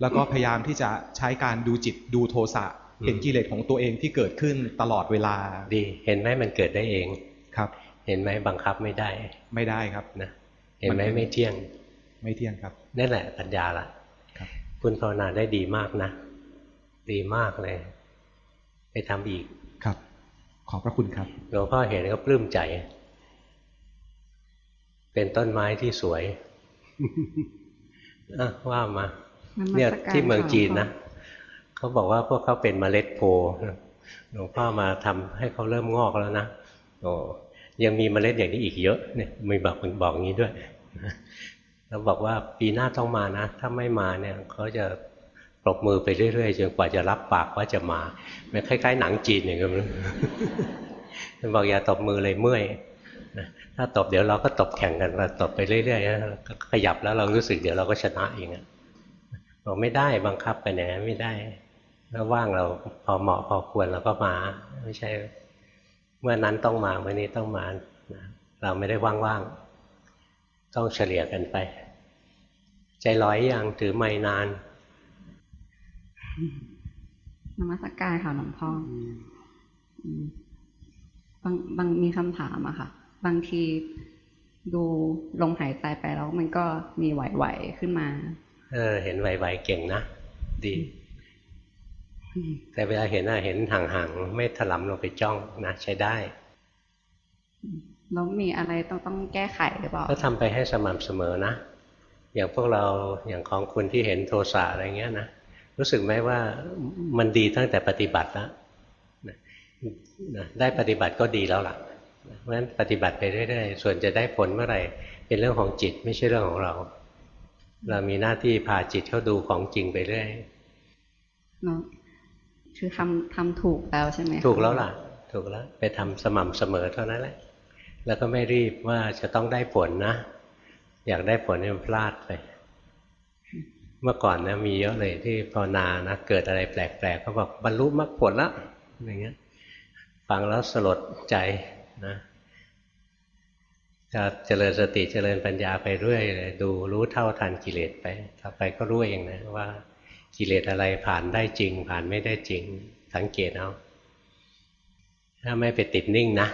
แล้วก็พยายามที่จะใช้การดูจิตดูโทสะอืมเห็นกิเลสของตัวเองที่เกิดขึ้นตลอดเวลา ดี เห็นไหมมันเกิดได้เองครับ เห็นไหมบังคับไม่ได้ ไม่ได้ครับนะ เห็นไหมมันเป็นไม่เที่ยง ไม่เที่ยงครับนั่นแหละปัญญาล่ะ ครับคุณภาวนาได้ดีมากนะ ดีมากเลย ไปทำอีกครับ ขอบพระคุณครับหลวงพ่อเห็นก็ปลื้มใจ เป็นต้นไม้ที่สวยอะว่ามานมัสการเนี่ยที่เมืองจีนค่ะนะเขาบอกว่าพวกเขาเป็นเมล็ดโพหลวงพ่อมาทำให้เขาเริ่มงอกแล้วนะโอ้ยังมีเมล็ดอย่างนี้อีกเยอะเนี่ยมีบอกบอกอย่างนี้ด้วย เราบอกว่าปีหน้าต้องมานะ ถ้าไม่มาเนี่ยเขาจะปรบมือไปเรื่อยๆจนกว่าจะรับปากว่าจะมามันคล้ายๆ หนังจีนอย่างเงี้ยมันบอกอย่าตบมือเลยเมื่อยถ้าตบเดี๋ยวเราก็ตบแข่งกันเราตบไปเรื่อยๆก็ขยับแล้วเรารู้สึกเดี๋ยวเราก็ชนะเองบอกไม่ได้บังคับไปไหนไม่ได้ถ้าว่างเราพอเหมาะพอควรเราก็มา ไม่ใช่ เมื่อนั้นต้องมาเมื่อนี้ต้องมาเราไม่ได้ว่างๆ ต้องเฉลี่ยกันไป ใจลอยยังถือไม่นานนมัสกการค่ะหลวงพ่ออืมบางบางมีคำถามอะค่ะ บางทีดูลมหายใจไปแล้วมันก็มีไหวๆขึ้นมา เออ เห็นไหวๆเก่งนะ ดี แต่เวลาเห็นอะเห็นห่างๆ ไม่ถลำลงไปจ้องนะใช้ได้ แล้วมีอะไรต้องต้องแก้ไขหรือเปล่าก็ทำไปให้สม่ำเสมอนะ อย่างพวกเราอย่างของคุณที่เห็นโทสะอะไรเงี้ยนะรู้สึกไหมว่ามันดีตั้งแต่ปฏิบัติแล้วนะนะได้ปฏิบัติก็ดีแล้วล่ะเพราะฉะนั้นปฏิบัติไปเรื่อยๆส่วนจะได้ผลเมื่อไหร่ เป็นเรื่องของจิตไม่ใช่เรื่องของเรา เรามีหน้าที่พาจิตเข้าดูของจริงไปเรื่อยเนาะคือทำทำถูกแล้วใช่ไหมคะถูกแล้วล่ะ ถูกแล้ว ไปทำสม่ำเสมอเท่านั้นแหละ แล้วก็ไม่รีบว่าจะต้องได้ผลนะ อยากได้ผลเนี่ยมันพลาดไป เมื่อก่อนนะมีเยอะเลยที่ภาวนานะเกิดอะไรแปลกๆเขาบอกบรรลุมรรคผลละอย่างเงี้ยฟังแล้วสลดใจนะจะเจริญสติเจริญปัญญาไปเรื่อยเลยดูรู้เท่าทันกิเลสไปต่อไปก็รู้เองนะว่ากิเลสอะไรผ่านได้จริง ผ่านไม่ได้จริง สังเกตเอาถ้าไม่ไปติดนิ่งนะ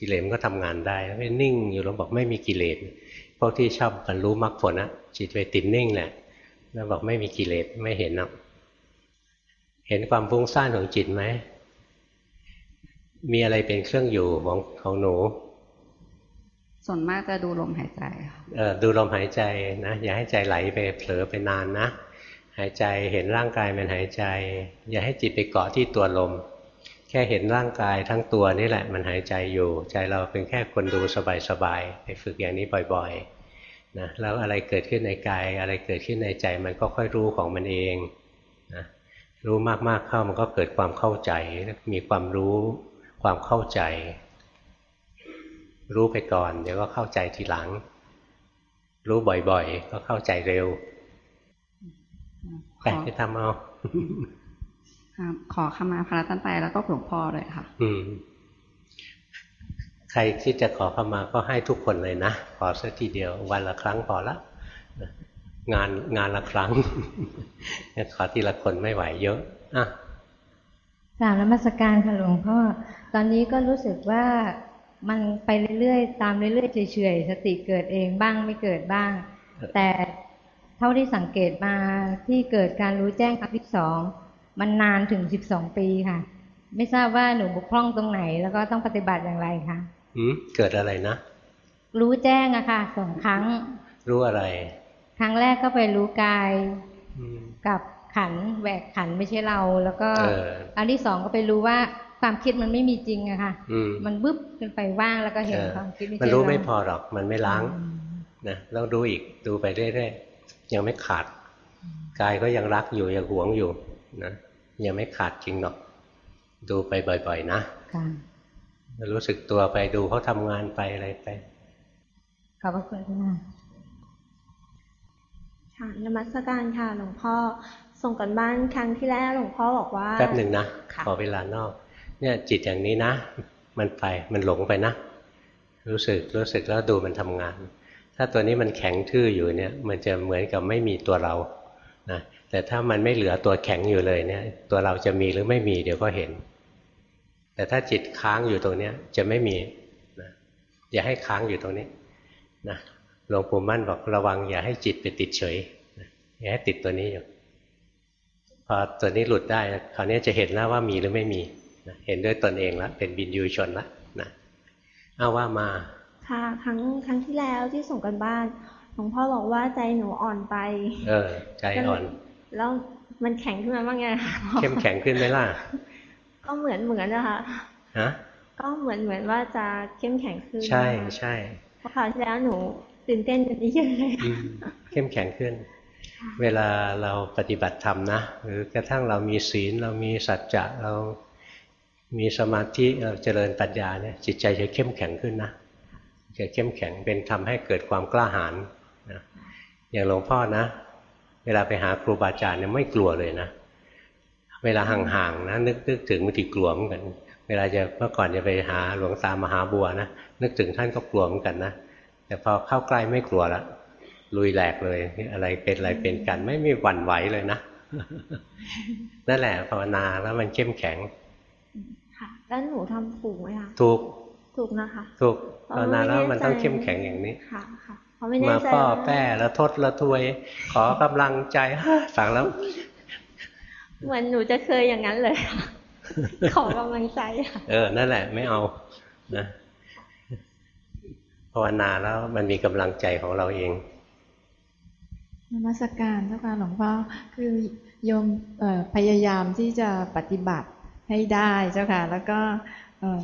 กิเลสมันก็ทำงานได้ไม่นิ่งอยู่แล้วบอกไม่มีกิเลสพวกที่ชอบบรรลุมรรคผลนะจิตไปติดนิ่งแหละแล้วบอกไม่มีกิเลสไม่เห็นหรอกเห็นความฟุ้งซ่านของจิตไหมมีอะไรเป็นเครื่องอยู่ของของหนู ส่วนมากจะดูลมหายใจค่ะเออดูลมหายใจนะอย่าให้ใจไหลไปเผลอไปนานนะ หายใจเห็นร่างกายมันหายใจ อย่าให้จิตไปเกาะที่ตัวลม แค่เห็นร่างกายทั้งตัวนี่แหละมันหายใจอยู่ ใจเราเป็นแค่คนดูสบายๆไปฝึกอย่างนี้บ่อยๆนะแล้วอะไรเกิดขึ้นในกาย อะไรเกิดขึ้นในใจมันก็ค่อยรู้ของมันเองนะรู้มากๆเข้ามันก็เกิดความเข้าใจ มีความรู้ความเข้าใจ รู้ไปก่อน เดี๋ยวก็เข้าใจทีหลัง รู้บ่อยๆ ก็เข้าใจเร็วขไปอไปทำเอาครับ ขอขมาพระรัตนตรัยแล้วก็หลวงพ่อเลยค่ะ อืมใครที่จะขอเข้ามาก็ให้ทุกคนเลยนะขอสักทีเดียววันละครั้งพอละงานงานละครั้งขอทีละคนไม่ไหวเยอะอะกราบนมัสการค่ะหลวงพ่อ ตอนนี้ก็รู้สึกว่ามันไปเรื่อยๆ ตามเรื่อยๆเฉยๆสติเกิดเองบ้างไม่เกิดบ้าง แต่เท่าที่สังเกตมาที่เกิดการรู้แจ้งครั้งที่สอง มันนานถึงสิบสองปีค่ะ ไม่ทราบว่าหนูบกพร่องตรงไหน แล้วก็ต้องปฏิบัติอย่างไรคะอืมเกิดอะไรนะ รู้แจ้งอะค่ะสองครั้ง รู้อะไร ครั้งแรกก็ไปรู้กายอืมกับขันธ์แหวกขันธ์ไม่ใช่เรา แล้วก็เอออันที่สองก็ไปรู้ว่าความคิดมันไม่มีจริงอะค่ะอืมมันบึ๊บขึ้นไปว่างแล้วก็เห็นเออความคิดไม่ใช่มันรู้ไม่เาพอหรอก มันไม่ล้างอืมนะต้องดูอีกดูไปเรื่อยๆยังไม่ขาด กายก็ยังรักอยู่ยังหวงอยู่นะ ยังไม่ขาดจริงหรอก ดูไปบ่อย ๆนะค่ะรู้สึกตัวไปดูเขาทำงานไปอะไรไป ขอบพระคุณค่ะค่ะนมัสการค่ะ หลวงพ่อส่งกันบ้านครั้งที่แล้วหลวงพ่อบอกว่าแป๊บหนึ่งนะค่ะขอเวลานอก เนี่ยจิตอย่างนี้นะ มันไปมันหลงไปนะ รู้สึกรู้สึกแล้วดูมันทำงาน ถ้าตัวนี้มันแข็งทื่ออยู่เนี่ย มันจะเหมือนกับไม่มีตัวเรานะ แต่ถ้ามันไม่เหลือตัวแข็งอยู่เลยเนี่ย ตัวเราจะมีหรือไม่มีเดี๋ยวก็เห็น แต่ถ้าจิตค้างอยู่ตรงเนี้ยจะไม่มีนะอย่าให้ค้างอยู่ตรงนี้นะหลวงปู่มั่นบอกระวัง อย่าให้จิตไปติดเฉยนะอย่าให้ติดตัวนี้อยู่พอตัวนี้หลุดได้คราวนี้จะเห็นแล้วว่ามีหรือไม่มีนะเห็นด้วยตนเองแล้วเป็นบินยูชนแล้วนะเอาว่ามาค่ะครั้งครั้งที่แล้วที่ส่งกันบ้านหลวงพ่อบอกว่าใจหนูอ่อนไป เออ ใจอ่อน แล้วมันแข็งขึ้นมาบ้างไงคะเข้มแข็งขึ้นไหมล่ะ ก็เหมือนเหมือนนะคะฮะก็เหมือนเหมือนว่าจะเข้มแข็งขึ้น ใช่นะคะใช่เพราะคราวที่แล้วหนูตื่นเต้นกันนี้เยอะเลยอืมเข้มแข็งขึ้น เวลาเราปฏิบัติธรรมนะหรือกระทั่งเรามีศีล เรามีสัจจะเรามีสมาธิเราเจริญปัญญาเนี่ยจิตใจจะเข้มแข็งขึ้นนะจะเข้มแข็งเป็นทำให้เกิดความกล้าหาญนะอย่างหลวงพ่อนะเวลาไปหาครูบาอาจารย์เนี่ยไม่กลัวเลยนะ เวลาห่างๆนะนึกนึกถึงบางทีกลัวเหมือนกัน เวลาจะเมื่อก่อนจะไปหาหลวงตามหาบัวนะนึกถึงท่านก็กลัวเหมือนกันนะแต่พอเข้าใกล้ไม่กลัวละลุยแหลกเลยอะไรเป็นอะไรเป็นกัน ไม่มีหวั่นไหวเลยนะนั่นแหละภาวนาแล้วมันเข้มแข็ง ค่ะ แล้วหนูทำถูกไหมคะถูกถูกนะคะ ถูกภาวนาแล้วมันต้องเข้มแข็งอย่างนี้ค่ะค่ะเพราะไม่แน่มาใจป้อว่าแป้แล้วทดละทวย ขอกำลังใจฟังแล้ว เหมือนหนูจะเคยอย่างนั้นเลยค่ะขอกำลังใจค่ะเออ นั่นแหละ ไม่เอานะภาวนาแล้วมันมีกำลังใจของเราเองนมัสการเจ้าค่ะหลวงพ่อคือโยมเอ่อพยายามที่จะปฏิบัติให้ได้เจ้าค่ะ แล้วก็เอ่อ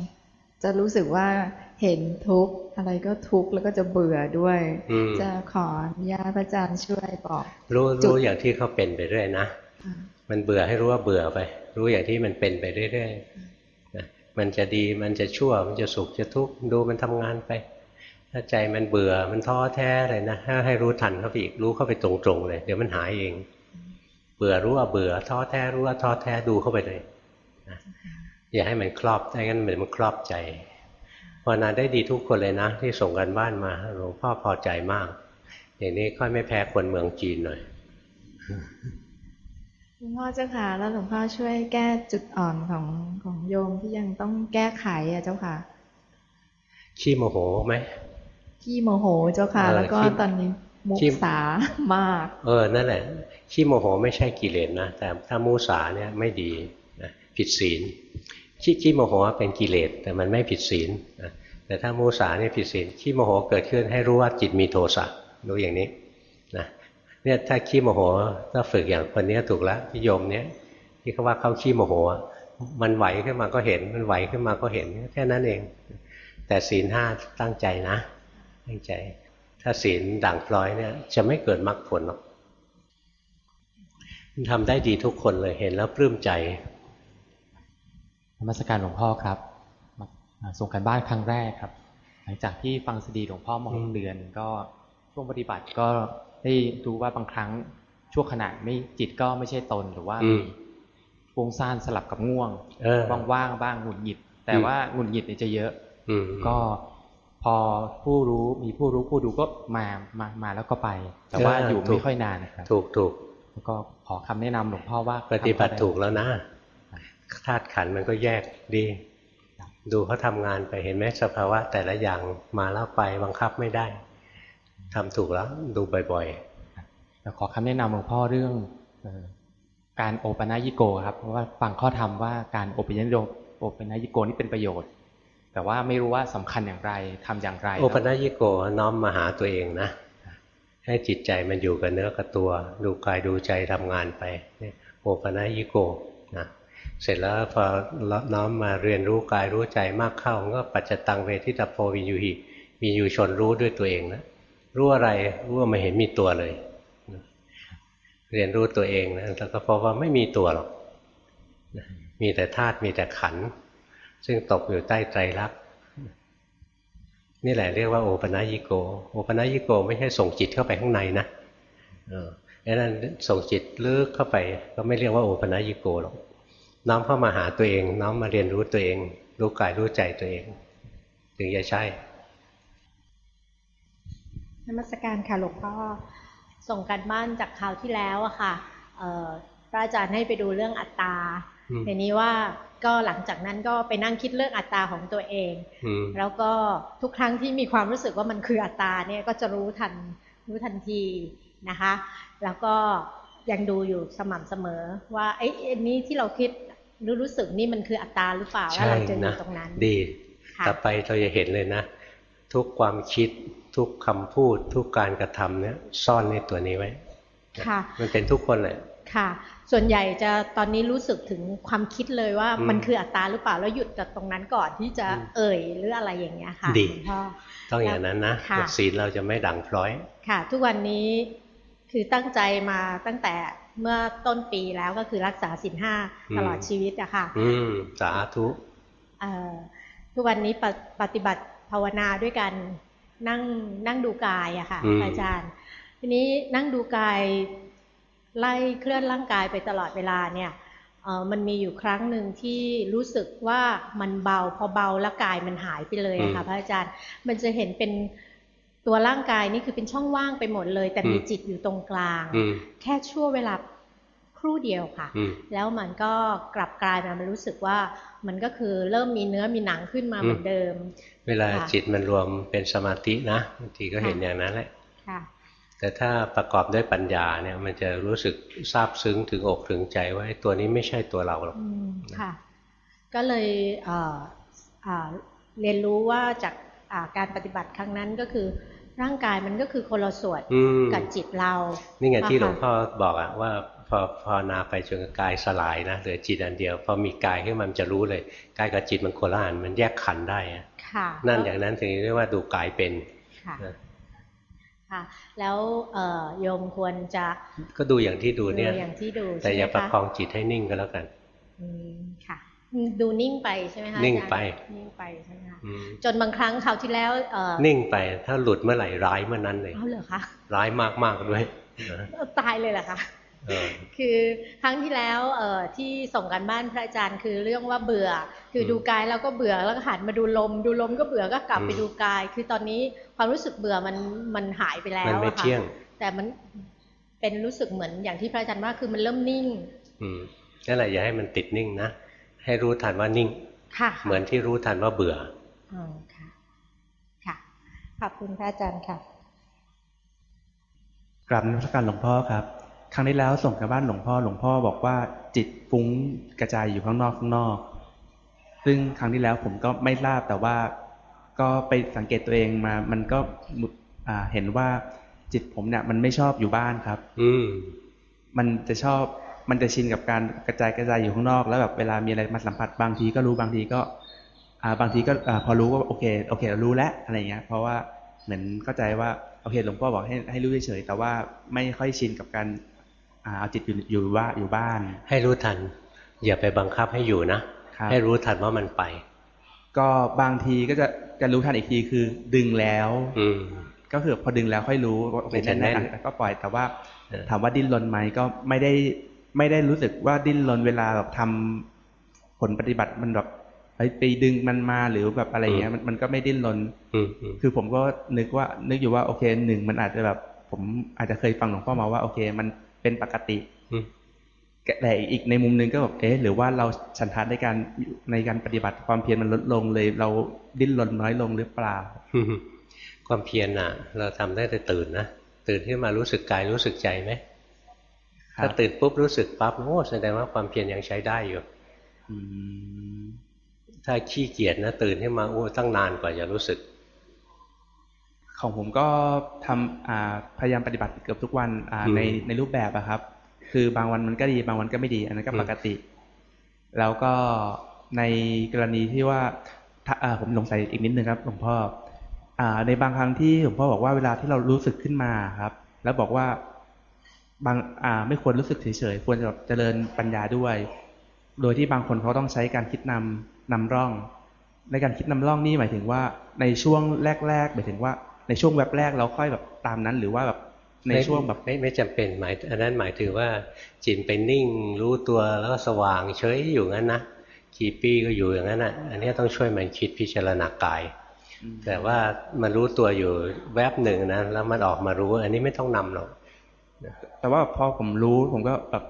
จะรู้สึกว่า เห็นทุกข์อะไรก็ทุกข์แล้วก็จะเบื่อด้วยอืมจะขออนุญาตพระอาจารย์ช่วยบอก รู้จุดรู้อย่างที่เขาเป็นไปเรื่อยนะค่ะมันเบื่อให้รู้ว่าเบื่อไป รู้อย่างที่มันเป็นไปเรื่อยๆนะมันจะดีมันจะชั่วมันจะสุขจะทุกข์ดูมันทำงานไป ถ้าใจมันเบื่อมันท้อแท้เลยนะให้ให้รู้ทันเข้าไปอีกรู้เข้าไปตรงๆเลย เดี๋ยวมันหายเอง เบื่อรู้ว่าเบื่อท้อแท้รู้ว่าท้อแท้ดูเข้าไปเลยนะอย่าให้มันครอบไม่งั้นมันมันครอบใจ ภาวนาได้ดีทุกคนเลยนะ ที่ส่งกันบ้านมาหลวงพ่อพอใจมากอย่างนี้ค่อยไม่แพ้คนเมืองจีนหน่อยหลวงพ่อเจ้าค่ะแล้วหลวงพ่อช่วยแก้จุดอ่อนของของโยมที่ยังต้องแก้ไขอะเจ้าค่ะ ขี้โมโหไหมขี้โมโหเจ้าค่ะเออแล้วก็ขี้ตอนนี้มุขี้สามาก เออนั่นแหละขี้โมโหไม่ใช่กิเลสนะแต่ถ้ามูสาเนี่ยไม่ดีนะผิดศีล ขี้ขี้โมโหเป็นกิเลสแต่มันไม่ผิดศีลแต่ถ้ามูสาเนี่ยผิดศีลขี้โมโหเกิดขึ้นให้รู้ว่าจิตมีโทสะรู้อย่างนี้นะเนี่ยถ้าขี้โมโหถ้าฝึกอย่างคนนี้ถูกแล้วพี่โยมเนี้ยที่เขาว่าเขาขี้โมโห มันไหวขึ้นมาก็เห็น มันไหวขึ้นมาก็เห็นแค่นั้นเอง แต่ศีลห้าตั้งใจนะ ตั้งใจ ถ้าศีลด่างพร้อยเนี่ยจะไม่เกิดมรรคผลหรอกทำได้ดีทุกคนเลยเห็นแล้วปลื้มใจ นมัสการหลวงพ่อครับมาอ่าส่งกันบ้านครั้งแรกครับ หลังจากที่ฟังซีดีหลวงพ่อมาหอืกมเดือน ก็ช่วงปฏิบัติก็ได้รู้ว่าบางครั้งชั่วขณะไม่จิตก็ไม่ใช่ตนหรือว่าอืมีมฟุ้งซ่านสลับกับง่วงเออว่างๆบ้างหงุดหงิด แต่อืมว่าหงุดหงิดเนี่ยจะเยอะอืมก็พอผู้รู้มีผู้รู้ผู้ดูก็มามามาแล้วก็ไป แต่ว่าอยู่ไม่ค่อยนานนะครับถูกถูกแล้วก็ขอคำแนะนำหลวงพ่อว่าปฏิบัติทำอะไรถูกแล้วนะ ธาตุขันธ์มันก็แยกดี ดูเขาทำงานไปเห็นไหมสภาวะแต่ละอย่างมาแล้วไปบังคับไม่ได้ทำถูกแล้วดูบ่อยแล้วขอคำแนะนำหลวงพ่อเรื่องเอ่อการโอปนายิโกครับเพราะว่าฟังข้อธรรมว่าการโอปนายิโกโอปนายิโกนี่เป็นประโยชน์ แต่ว่าไม่รู้ว่าสำคัญอย่างไรทำอย่างไรๆโอปัญญิโกน้อมมาหาตัวเองนะ ให้จิตใจมันอยู่กับเนื้อกับตัว ดูกายดูใจทำงานไปเนี่ยโอปัญญิโกนะ เสร็จแล้วพอน้อมมาเรียนรู้กายรู้ใจมากเข้าก็ปัจจตังเวทิตาโพวินยูหิมีอยู่ชนรู้ด้วยตัวเองนะรู้อะไรรู้ว่าไม่เห็นมีตัวเลย เรียนรู้ตัวเองนะแล้วก็พบว่าไม่มีตัวหรอกมีแต่ธาตุมีแต่ขัน ซึ่งตกอยู่ใต้ไตรลักษณ์นี่แหละเรียกว่าโอปัญญิโก โอปัญญิโก ไม่ใช่ส่งจิตเข้าไปข้างในนะเออดังนั้นส่งจิตลึกเข้าไป ก็ไม่เรียกว่าโอปนัญิโกหรอก น้อมเข้ามาหาตัวเอง น้อมมาเรียนรู้ตัวเอง รู้กายรู้ใจตัวเอง ถึงจะใช่นมัสการค่ะหลวงพ่อส่งการบ้านจากคราวที่แล้วอะค่ะเอ่อพระอาจารย์ให้ไปดูเรื่องอัตตาอืมทีนี้ว่าก็หลังจากนั้นก็ไปนั่งคิดเรื่องอัตตาของตัวเองอืมแล้วก็ทุกครั้งที่มีความรู้สึกว่ามันคืออัตตาเนี่ยก็จะรู้ทันรู้ทันทีนะคะ แล้วก็ยังดูอยู่สม่ำเสมอว่าไอ้ไอันนี้ที่เราคิด รู้รู้สึกนี่มันคืออัตตาหรือเปล่าแล้วใช่เราจะอยู่นะตรงนั้น ดีค่ะต่อไปเราจะเห็นเลยนะ ทุกความคิดทุกคำพูดทุกการกระทำเนี่ยซ่อนในตัวนี้ไว้ค่ะ มันเป็นทุกคนแหละค่ะ ส่วนใหญ่จะตอนนี้รู้สึกถึงความคิดเลยว่าอืมมันคืออัตตาหรือเปล่าแล้วหยุดจากตรงนั้นก่อนที่จะอืมเอ่ยหรืออะไรอย่างเงี้ยค่ะดีหลวงพ่อต้องอย่างนั้นนะค่ะศีลเราจะไม่ดังพร้อย ค่ะ ทุกวันนี้คือตั้งใจมาตั้งแต่ เมื่อต้นปีแล้วก็คือรักษาศีลห้าอืมตลอดชีวิตอะค่ะอืมสาธุเอ่อทุกวันนี้ปฏิปฏิบัติภาวนาด้วยกันนั่งนั่งดูกายอะค่ะอืมอาจารย์ ทีนี้นั่งดูกายไล่เคลื่อนร่างกายไปตลอดเวลาเนี่ยเอ่อมันมีอยู่ครั้งหนึ่งที่รู้สึกว่ามันเบาพอเบาแล้วกายมันหายไปเลยอะค่ะพระอาจารย์ มันจะเห็นเป็น ตัวร่างกายนี่คือเป็นช่องว่างไปหมดเลย แต่มีอืมจิตอยู่ตรงกลางอืมแค่ชั่วเวลาครู่เดียวค่ะอืมแล้วมันก็กลับกลายมามันรู้สึกว่ามันก็คือเริ่มมีเนื้อมีหนังขึ้นมาอืมเหมือนเดิม เวลาค่ะจิตมันรวมเป็นสมาธินะบางทีก็เห็นค่ะอย่างนั้นแหละค่ะแต่ถ้าประกอบด้วยปัญญาเนี่ยมันจะรู้สึกซาบซึ้งถึงอกถึงใจว่าไอ้ตัวนี้ไม่ใช่ตัวเราหรอกอืมค่ะ ก็เลยเอ่ออ่าเรียนรู้ว่าจากอ่าการปฏิบัติครั้งนั้นก็คือ ร่างกายมันก็คือคนละส่วนอืมกับจิตเรา นี่ไงที่หลวงนะคะพ่อบอกอะว่าพอภาวนาไปจนกายสลายนะเหลือจิตอันเดียว พอมีกายขึ้นมามันจะรู้เลยกายกับจิตมันโคนละอันมันแยกขันธ์ได้อะค่ะนั่นอย่างนั้นถึงเรียกว่าดูกายเป็นค่ะนะค่ะแล้วเอ่อโยมควรจะ ก็ดูอย่างที่ดูเนี่ยดูอย่างที่ดูแต่อย่าใช่ไหมประคะคองจิตให้นิ่งก็แล้วกันอืมค่ะ ดูนิ่งไปใช่ไหมคะนิ่งอาจารย์ไป นิ่งไปใช่ไหมคะอืมจนบางครั้งคราวที่แล้วเอ่อนิ่งไปถ้าหลุดเมื่อไหร่ร้ายเมื่อนั้นเลยเอาเหรอคะร้ายมากๆด้วยนะเออตายเลยเหรอคะเออคือครั้งที่แล้วเอ่อที่ส่งกันบ้านพระอาจารย์คือเรื่องว่าเบื่อ คืออมดูกายแล้วก็เบื่อแล้วก็หันมาดูลม ดูลมก็เบื่อก็กลับไปอืมดูกาย คือตอนนี้ความรู้สึกเบื่อมันมันหายไปแล้วมันไม่อะค่ะเที่ยงแต่มันเป็นรู้สึกเหมือนอย่างที่พระอาจารย์ว่าคือมันเริ่มนิ่งอืมนั่นแหละอย่าให้มันติดนิ่งนะ ให้รู้ทันว่านิ่งค่ะเหมือนที่รู้ทันว่าเบื่ออ๋อค่ะค่ะ ขอบคุณพระอาจารย์ค่ะกราบนมัสการหลวงพ่อครับ ครั้งที่แล้วส่งกับบ้านหลวงพ่อ หลวงพ่อบอกว่าจิตฟุ้งกระจายอยู่ข้างนอกข้างนอก ซึ่งครั้งที่แล้วผมก็ไม่ทราบแต่ว่า ก็ไปสังเกตตัวเองมา มันก็อ่าเห็นว่าจิตผมเนี่ยมันไม่ชอบอยู่บ้านครับ อืมมันจะชอบ มันจะชินกับการกระจายกระจายอยู่ข้างนอก แล้วแบบเวลามีอะไรมาสัมผัสบางทีก็รู้บางทีก็อ่าบางทีก็อ่าพอรู้ว่าโอเคโอเคเรารู้แล้วอะไรเงี้ยเพราะว่าเหมือนเข้าใจว่าโอเคหลวงพ่อบอกให้ให้รู้เฉยๆแต่ว่าไม่ค่อยชินกับการอ่าเอาจิตอยู่อยู่ว่าอยู่บ้าน ให้รู้ทัน อย่าไปบังคับให้อยู่นะครับให้รู้ทันว่ามันไป ก็บางทีก็จะจะรู้ทันอีกทีคือดึงแล้ว อืมก็คือพอดึงแล้วค่อยรู้ว่าโอเคมันจะแน่นๆก็ปล่อยแต่ว่าเออถามว่าดิ้นรนไหมก็ไม่ได้ ไม่ได้รู้สึกว่าดิ้นรนเวลาแบบทำผลปฏิบัติมันแบบไปไปดึงมันมาหรือแบบอะไรเงี้ยมันมันก็ไม่ดิ้นรนอืมอืมคือผมก็นึกว่า นึกอยู่ว่าโอเคหนึ่งมันอาจจะแบบ ผมอาจจะเคยฟังหลวงพ่อมาว่าโอเค มันเป็นปกติอืมแต่อีกในมุมหนึงก็แบบเอ๊ะหรือว่าเราฉันทานในการในการปฏิบัติความเพียรมันลดลงเลย เราดิ้นรนน้อยลงหรือเปล่าอืมความเพียรน่ะ เราทำได้แต่ตื่นนะตื่นขึ้นมารู้สึกกายรู้สึกใจไหมครับ ถ้าตื่นปุ๊บรู้สึกปั๊บโอ้แสดงว่าความเพียรยังใช้ได้อยู่อืมถ้าขี้เกียจนะตื่นขึ้นมาโอ้ตั้งนานกว่าจะรู้สึก ของผมก็ทำอ่าพยายามปฏิบัติเกือบทุกวันอ่าอืมในในรูปแบบอะครับ คือบางวันมันก็ดีบางวันก็ไม่ดี อันนั้นก็อืมปกติ แล้วก็ในกรณีที่ว่าถ้าอ่าผมสงสัยอีกนิดนึงครับหลวงพ่ออ่าในบางครั้งที่หลวงพ่อบอกว่าเวลาที่เรารู้สึกขึ้นมาครับ แล้วบอกว่า บางอ่าไม่ควรรู้สึกเฉยๆ ควรจะแบบเจริญปัญญาด้วย โดยที่บางคนเขาต้องใช้การคิดนำนำร่อง ในการคิดนำร่องนี่หมายถึงว่าในช่วงแรกๆหมายถึงว่าในช่วงแวบแรกเราค่อยแบบตามนั้น หรือว่าแบบในช่วงแบบไม่ไม่จำเป็นหมายอันนั้นหมายถึงว่าจิตไปนิ่ง รู้ตัวแล้วก็สว่างเฉยอยู่งั้นนะกี่ปีก็อยู่อย่างนั้นอะ อันนี้ต้องช่วยมันคิดพิจารณากาย แต่ว่ามันรู้ตัวอยู่แวบหนึ่งนะแล้วมันออกมารู้ อันนี้ไม่ต้องนำหรอก แต่ว่าพอผมรู้ผมก็แบบ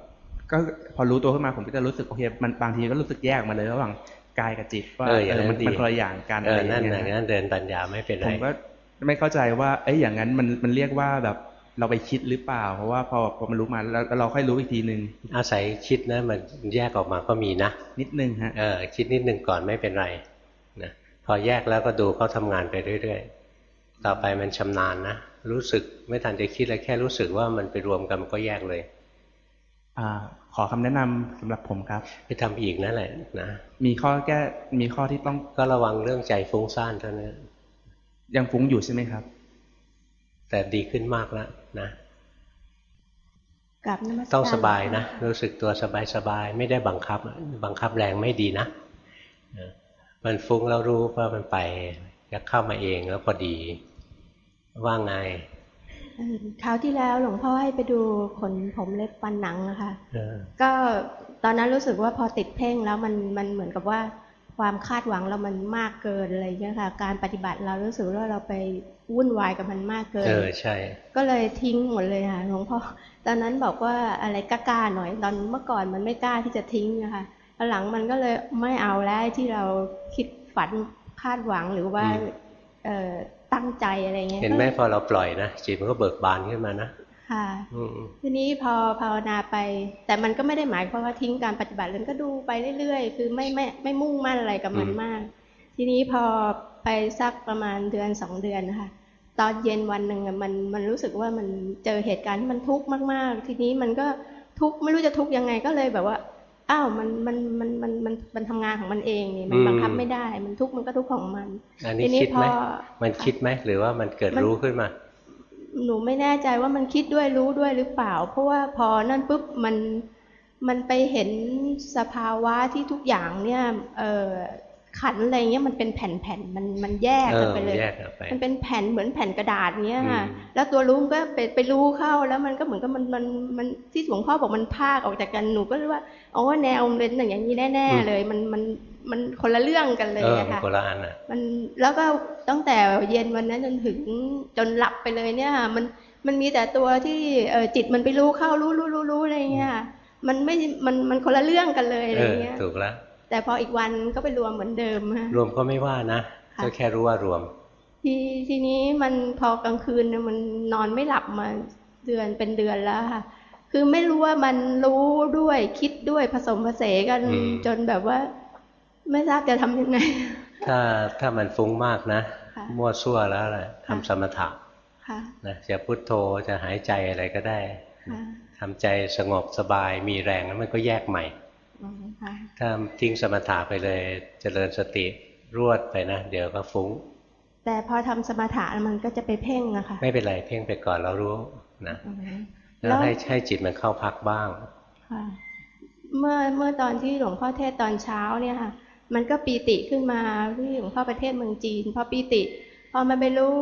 ก็พอรู้ตัวขึ้นมาผมก็จะรู้สึกโอเคมันบางทีก็รู้สึกแยกมาเลยระหว่างกายกับจิตว่าเอออย่างนั้นมันดีมันคนละอย่างกันเอออะไรนั่นย่างอย่างเงี้ยนั้นเดินปัญญาไม่เป็นไรผมก็ไม่เข้าใจว่าเอ้ยอย่างนั้นมันมันเรียกว่าแบบเราไปคิดหรือเปล่า เพราะว่าพอพอมันรู้มาแล้วแล้วเราค่อยรู้อีกทีหนึ่งอาศัยคิดนะมันแยกออกมาก็มีนะนิดนึงฮะเออคิดนิดหนึ่งก่อนไม่เป็นไรนะพอแยกแล้วก็ดูเขาทำงานไปเรื่อย ๆ ต่อไปมันชำนาญนะ รู้สึกไม่ทันจะคิดเลยแค่รู้สึกว่ามันไปรวมกันมันก็แยกเลยอ่าขอคำแนะนำสำหรับผมครับ ไปทำอีกนั่นแหละนะมีข้อแก้มีข้อที่ต้องก็ระวังเรื่องใจฟุ้งซ่านเท่านั้นยังฟุ้งอยู่ใช่ไหมครับ แต่ดีขึ้นมากแล้วนะกับนมัสการต้องสบายนะรู้สึกตัวสบายสบายๆไม่ได้บังคับ บังคับแรงไม่ดีนะนะมันฟุ้งแล้วรู้ว่ามันไปจะเข้ามาเองแล้วพอดี ว่าไงเออคราวที่แล้วหลวงพ่อให้ไปดูขนผมเล็บฟันหนังนะคะเออก็ตอนนั้นรู้สึกว่าพอติดเพ่งแล้วมันมันเหมือนกับว่าความคาดหวังเรามันมากเกินอะไรอย่างเงี้ยค่ะการปฏิบัติเรารู้สึกว่าเราไปวุ่นวายกับมันมากเกินเออใช่ ก็เลยทิ้งหมดเลยค่ะหลวงพ่อตอนนั้นบอกว่าอะไรกล้าๆหน่อย ตอนเมื่อก่อนมันไม่กล้าที่จะทิ้งนะคะตอนหลังมันก็เลยไม่เอาแล้วที่เราคิดฝันคาดหวังหรือว่าอืมเอ่อ ตั้งใจอะไรเงี้ยเห็นไหมพอเราปล่อยนะจิตมันก็เบิกบานขึ้นมานะค่ะอืมทีนี้พอภาวนาไป แต่มันก็ไม่ได้หมายความว่าทิ้งการปฏิบัติเลยก็ดูไปเรื่อยๆ คือไม่ไม่ไม่มุ่งมั่นอะไรกับมันมาก ทีนี้พอไปสักประมาณเดือนสองเดือนนะคะตอนเย็นวันหนึ่งอะมันมันรู้สึกว่ามันเจอเหตุการณ์ที่มันทุกข์มากๆ ทีนี้มันก็ทุกข์ไม่รู้จะทุกข์ยังไงก็เลยแบบว่า อ้าวมันมันมันมันมันมันทำงานของมันเองนี่มันอืมบังคับไม่ได้ มันทุกข์มันก็ทุกข์ของมันอันทีนี้คิดไหมพอมันคิดไหมหรือว่ามันเกิดมันรู้ขึ้นมา หนูไม่แน่ใจว่ามันคิดด้วยรู้ด้วยหรือเปล่า เพราะว่าพอนั่นปุ๊บมันมันไปเห็นสภาวะที่ทุกอย่างเนี่ยเออ ขันอะไรเงี้ยมันเป็นแผ่นๆมันมันแยกกันไปเลยเออแยกออกไปมันเป็นแผ่นเหมือนแผ่นกระดาษเงี้ยค่ะอืมแล้วตัวรู้มันก็ไปไปรู้เข้าแล้วมันก็เหมือนกับมันมันมันที่หลวงพ่อบอกมันพากออกจากกันหนูก็เลยว่าอ๋อแนวมันเป็นอย่างนี้แน่ๆเลย มันมันมันคนละเรื่องกันเลยเอออะมันค่ะคนละอันอะ มันแล้วก็ตั้งแต่เย็นวันนั้นจนถึงจนหลับไปเลยเนี่ยค่ะมันมันมีแต่ตัวที่เออจิตมันไปรู้เข้ารู้รู้รู้รู้อะไรเงี้ยมันไม่มันมันคนละเรื่องกันเลยอะไรเออเงี้ยถูกแล้ว แต่พออีกวันก็ไปรวมเหมือนเดิมฮะรวมก็ไม่ว่านะค่ะก็แค่รู้ว่ารวม ทีทีนี้มันพอกลางคืนเนี่ยมันนอนไม่หลับมาเดือนเป็นเดือนแล้วค่ะ คือไม่รู้ว่ามันรู้ด้วยคิดด้วยผสมผสานกันอืมจนแบบว่า ไม่ทราบจะทำยังไง ถ้าถ้ามันฟุ้งมากนะค่ะมั่วซั่วแล้วแหละทำสมถะค่ะนะจะพุทโธจะหายใจอะไรก็ได้ค่ะทำใจสงบสบายมีแรงแล้วมันก็แยกใหม่ อ๋อค่ะถ้าทิ้งสมถะไปเลยเจริญสติรวดไปนะ เดี๋ยวก็ฟุ้ง แต่พอทำสมถะมันก็จะไปเพ่งนะคะไม่เป็นไรเพ่งไปก่อนเรารู้นะอือฮึแล้แล้ววให้ให้จิตมันเข้าพักบ้างค่ะเมื่อเมื่อตอนที่หลวงพ่อเทศน์ตอนเช้าเนี่ยค่ะ มันก็ปีติขึ้นมาที่หลวงพ่อประเทศเมืองจีนพอปีติ พอมันไปรู้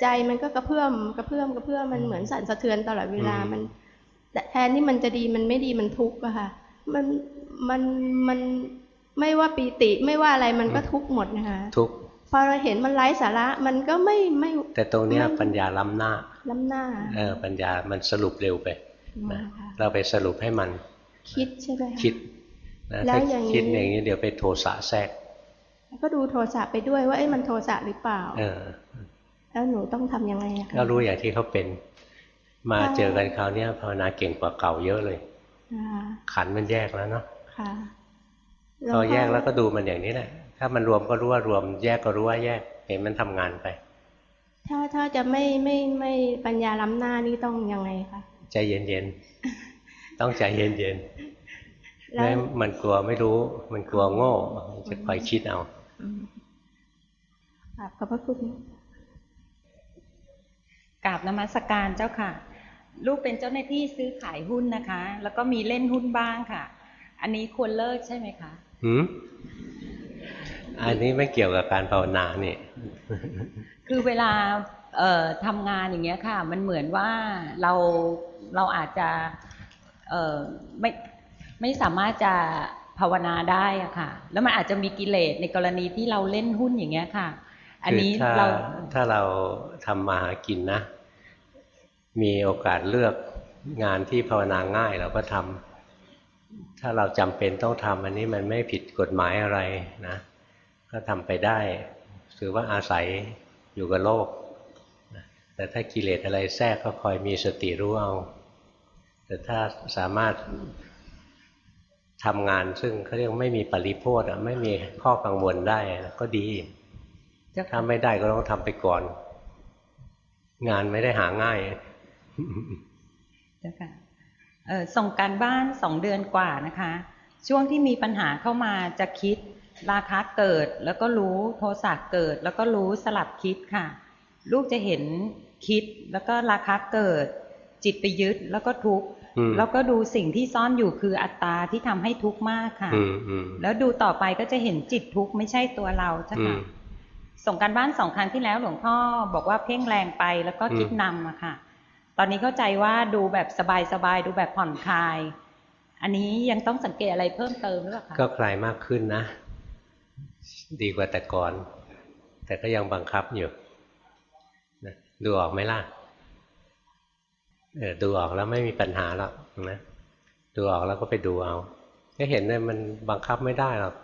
ใจมันก็กระเพื่อมกระเพื่อมกระเพื่อมมันเหมือนสั่นสะเทือนตลอดเวลาอืมมันแต่แทนที่มันจะดีมันไม่ดีมันทุกข์อะค่ะ มันมันมันไม่ว่าปีติไม่ว่าอะไรมันก็ทุกข์หมดนะคะทุกข์พอเราเห็นมันไร้สาระมันก็ไม่ไม่ แต่ตรงเนี้ยไม่ปัญญาล้ำหน้า ล้ำหน้าเออปัญญามันสรุปเร็วไปนะอ๋อค่ะเราไปสรุปให้มัน คิดใช่ไหมะคิดนะแล้วถ้าอย่างนี้คิดอย่างนี้เดี๋ยวไปโทสะแทรกก็ดูโทสะไปด้วยว่าเอ้ยมันโทสะหรือเปล่า เออ แล้วหนูต้องทำยังไงอะคะก็รู้อย่างที่เขาเป็น มาค่ะเจอกันคราวเนี้ยภาวนาเก่งกว่าเก่าเยอะเลยอ่า ขันมันแยกแล้วเนาะค่ะพอแยกแล้วก็ดูมันอย่างนี้แหละ ถ้ามันรวมก็รู้ว่ารวม แยกก็รู้ว่าแยก เห็นมันทำงานไป ถ้าถ้าจะไม่ไม่ไม่ปัญญาล้ำหน้านี่ต้องยังไงคะ ใจเย็นๆ ต้องใจเย็นๆแล้วไม่มันกลัวไม่รู้ มันกลัวโง่มันจะคอยคิดเอาอืมครับขอบพระคุณกราบนมัสการเจ้าค่ะ ลูกเป็นเจ้าหน้าที่ซื้อขายหุ้นนะคะ แล้วก็มีเล่นหุ้นบ้างค่ะ อันนี้ควรเลิกใช่ไหมคะหืมอันนี้ไม่เกี่ยวกับการภาวนานี่คือเวลาเอ่อทำงานอย่างเงี้ยค่ะ มันเหมือนว่าเราเราอาจจะเอ่อไม่ไม่สามารถจะภาวนาได้อะค่ะ แล้วมันอาจจะมีกิเลสในกรณีที่เราเล่นหุ้นอย่างเงี้ยค่ะ อันนี้คือถ้าเราถ้าเราทำมาหากินนะ มีโอกาสเลือกงานที่ภาวนาง่ายเราก็ทำถ้าเราจำเป็นต้องทำอันนี้มันไม่ผิดกฎหมายอะไรนะ ก็ทำไปได้ถือว่าอาศัยอยู่กับโลก แต่ถ้ากิเลสอะไรแทรกก็คอยมีสติรู้เอา แต่ถ้าสามารถทำงานซึ่งเขาเรียกไม่มีปริโภทไม่มีข้อกังวลได้ก็ดีถ้าไม่ได้ก็ต้องทำไปก่อน งานไม่ได้หาง่าย เจ้าค่ะเอ่อส่งการบ้านสองเดือนกว่านะคะ ช่วงที่มีปัญหาเข้ามาจะคิดราคะเกิดแล้วก็รู้โทสะเกิด แล้วก็รู้สลับคิดค่ะ ลูกจะเห็นคิดแล้วก็ราคะเกิด จิตไปยึดแล้วก็ทุกข์อืมแล้วก็ดูสิ่งที่ซ่อนอยู่คืออัตตาที่ทำให้ทุกข์มากค่ะอืมอืมแล้วดูต่อไปก็จะเห็นจิตทุกข์ไม่ใช่ตัวเราเจ้าอืค่ะมส่งการบ้านสองครั้งที่แล้วหลวงพ่อบอกว่าเพ่งแรงไปแล้วก็คิดอืมนำอะค่ะ ตอนนี้เข้าใจว่าดูแบบสบายๆดูแบบผ่อนคลาย อันนี้ยังต้องสังเกตอะไรเพิ่มเติมหรือเปล่าคะก็คลายมากขึ้นนะ ดีกว่าแต่ก่อน แต่ก็ยังบังคับอยู่ดูออกไหมล่ะเออดูออกแล้วไม่มีปัญหาหรอกนะดูออกแล้วก็ไปดูเอาก็เห็นเลยมันบังคับไม่ได้หรอก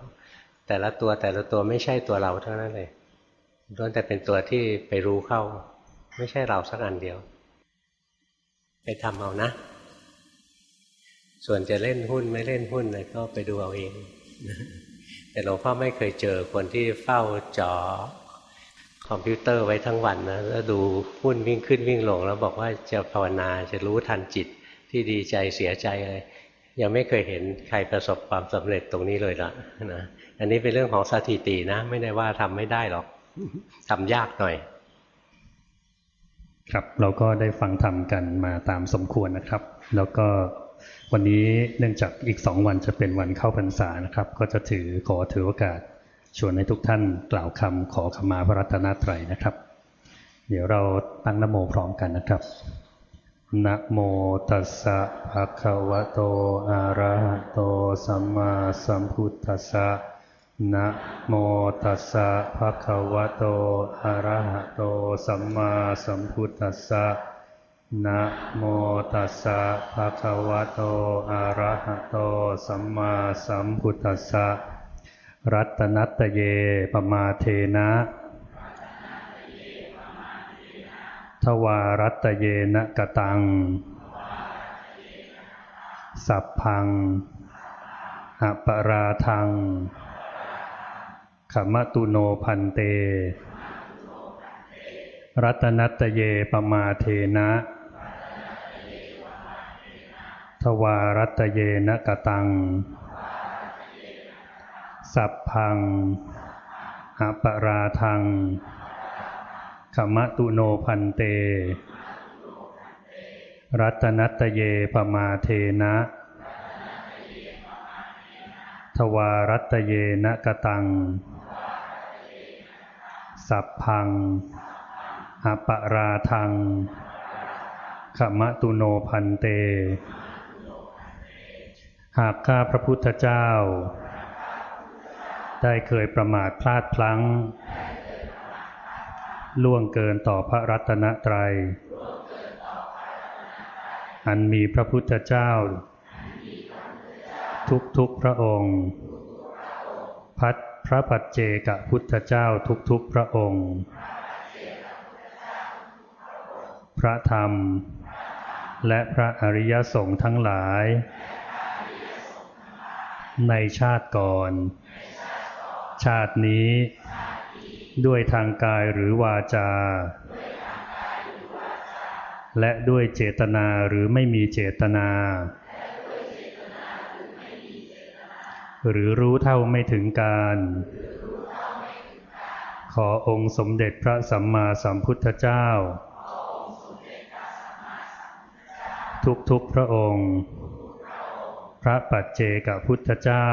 แต่ละตัวแต่ละตัวไม่ใช่ตัวเราเท่านั้นเลยล้วนแต่เป็นตัวที่ไปรู้เข้า ไม่ใช่เราสักอันเดียว ไปทำเอานะ ส่วนจะเล่นหุ้นไม่เล่นหุ้นอะไรก็ไปดูเอาเอง แต่หลวงพ่อไม่เคยเจอคนที่เฝ้าจอคอมพิวเตอร์ไว้ทั้งวันนะแล้วดูหุ้นวิ่งขึ้นวิ่งลง แล้วบอกว่าจะภาวนาจะรู้ทันจิตที่ดีใจเสียใจอะไรยังไม่เคยเห็นใครประสบความสำเร็จตรงนี้เลยละนะอันนี้เป็นเรื่องของสถิตินะ ไม่ได้ว่าทำไม่ได้หรอกทำยากหน่อย ครับเราก็ได้ฟังธรรมกันมาตามสมควรนะครับ แล้วก็วันนี้เนื่องจากอีกสองวันจะเป็นวันเข้าพรรษานะครับ ก็จะถือขอถือโอกาสชวนให้ทุกท่านกล่าวคำขอขมาพระรัตนตรัยนะครับ เดี๋ยวเราตั้งนโมพร้อมกันนะครับนะโมตัสสะภะคะวะโตอะระหะโตสัมมาสัมพุทธัสสะ นะโมตัสสะภะคะวะโต อะระหะโต สัมมาสัมพุทธัสสะ นะโมตัสสะภะคะวะโต อะระหะโต สัมมาสัมพุทธัสสะ รัตนัตเยปมาเทนะ ทวารัตเยนะกตัง สัพพังอปราทัง ขมตุโนพันเต รัตนัตเยปมาเทนะ ทวารัตเยนกตัง สัพพังอปราทังขมตุโนพันเต รัตนัตเยปมาเทนะ ทวารัตเยนกตัง สัพพังอปราทังขมตุโนพันเต หากข้าพระพุทธเจ้า ได้เคยประมาทพลาดพลั้ง ล่วงเกินต่อพระรัตนตรัย อันมีพระพุทธเจ้า ทุกทุกพระองค์ พัด ระปัจเจกพุทธเจ้าทุกทุกๆพระองค์ พระธรรม และพระอริยสงฆ์ทั้งหลาย ในชาติก่อน ชาตินี้ ด้วยทางกายหรือวาจา และด้วยเจตนาหรือไม่มีเจตนา หรือรู้เท่าไม่ถึงการ ขอองค์สมเด็จพระสัมมาสัมพุทธเจ้า ทุกๆพระองค์ พระปัจเจกพุทธเจ้า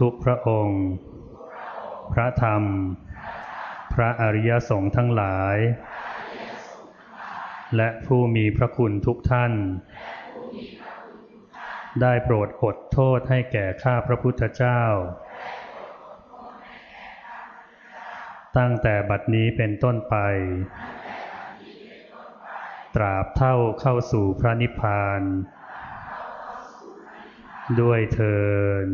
ทุกๆพระองค์ พระธรรม พระอริยสงฆ์ทั้งหลาย และผู้มีพระคุณทุกท่าน ได้โปรดอดโทษให้แก่ข้าพระพุทธเจ้า ตั้งแต่บัดนี้เป็นต้นไป ตราบเท่าเข้าสู่พระนิพพาน ด้วยเทิน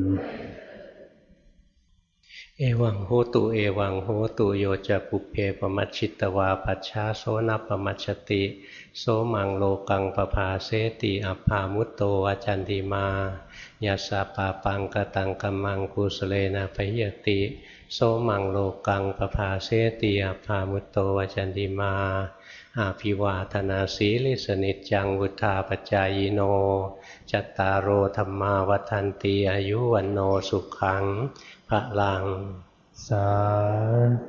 เอวังโหตุเอวังโหตุโยจะปุเพปมัชชิตวาปัชชาโสนปมัชชติ โสมังโลกังปภาเสติอภามุตโตอาจันติมายาสาปาปังกตังกัมมังกุสเลนะพยติ โสมังโลกังปภาเสติยพามุตโตวจันติมา อาภิวาธนาสีลิสนิจจังวุธาปจายโน จัตตารโอธรรมาวัันตีอายุวันโนสุขัง พระลังสา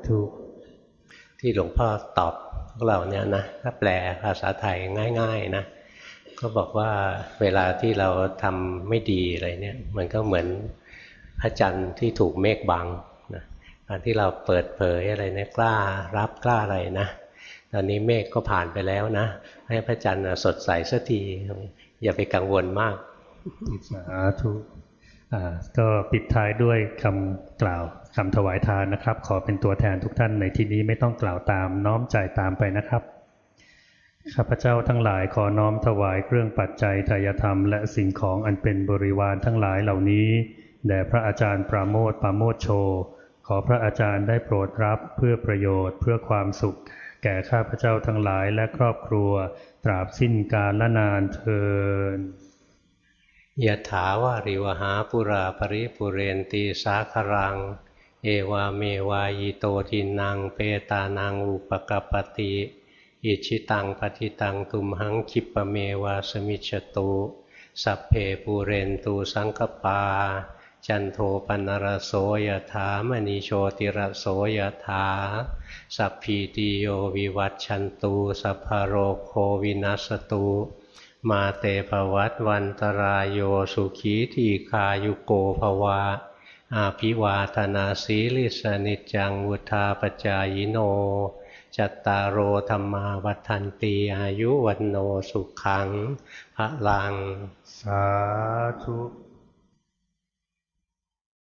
ธุที่หลวงพ่อตอบพวกเราเนี่ยนะถ้าแปลภาษาไทยง่าย ๆ นะ ก็บอกว่าเวลาที่เราทำไม่ดีอะไรเนี่ยมันก็เหมือนพระจันทร์ที่ถูกเมฆบังนะการที่เราเปิดเผยอะไรเนี่ยกล้ารับกล้าอะไรนะตอนนี้เมฆก็ผ่านไปแล้วนะ ให้พระจันทร์สดใสสักทีอย่าไปกังวลมากสาธุอ่า ก็ปิดท้ายด้วยคำกล่าวคำถวายทานนะครับ ขอเป็นตัวแทนทุกท่านในที่นี้ไม่ต้องกล่าวตามน้อมใจตามไปนะครับข้าพเจ้าทั้งหลายขอน้อมถวายเครื่องปัจจัยทายธรรม และสิ่งของอันเป็นบริวารทั้งหลายเหล่านี้แด่พระอาจารย์ปราโมทปราโมทโช ขอพระอาจารย์ได้โปรดรับเพื่อประโยชน์เพื่อความสุข แก่ข้าพเจ้าทั้งหลายและครอบครัว ตราบสิ้นกาลละนานเทิน ยะถาวาริวหาปุราปริปุเรนตีสาครัง เอวาเมวายโตทินังเปตานังอุปกปติอิชิตังปฏิตังตุมหังคิปะเมวาสมิจตุสัพเพปูเรนตูสังกปา จันโทปนรโสยถามณีโชติรโสยถา สัพพีติโยวิวัตชันตูสัพพโรโควินัสตุ มาเตปวัตวันตรายโยสุขีทีคายุโกภวา อาภิวาธนาสีลิสนิจจังวุธาปจายโน จัตตารโอธรรมาวัฏันตีอายุวันโนสุขังพระลัง สาธุ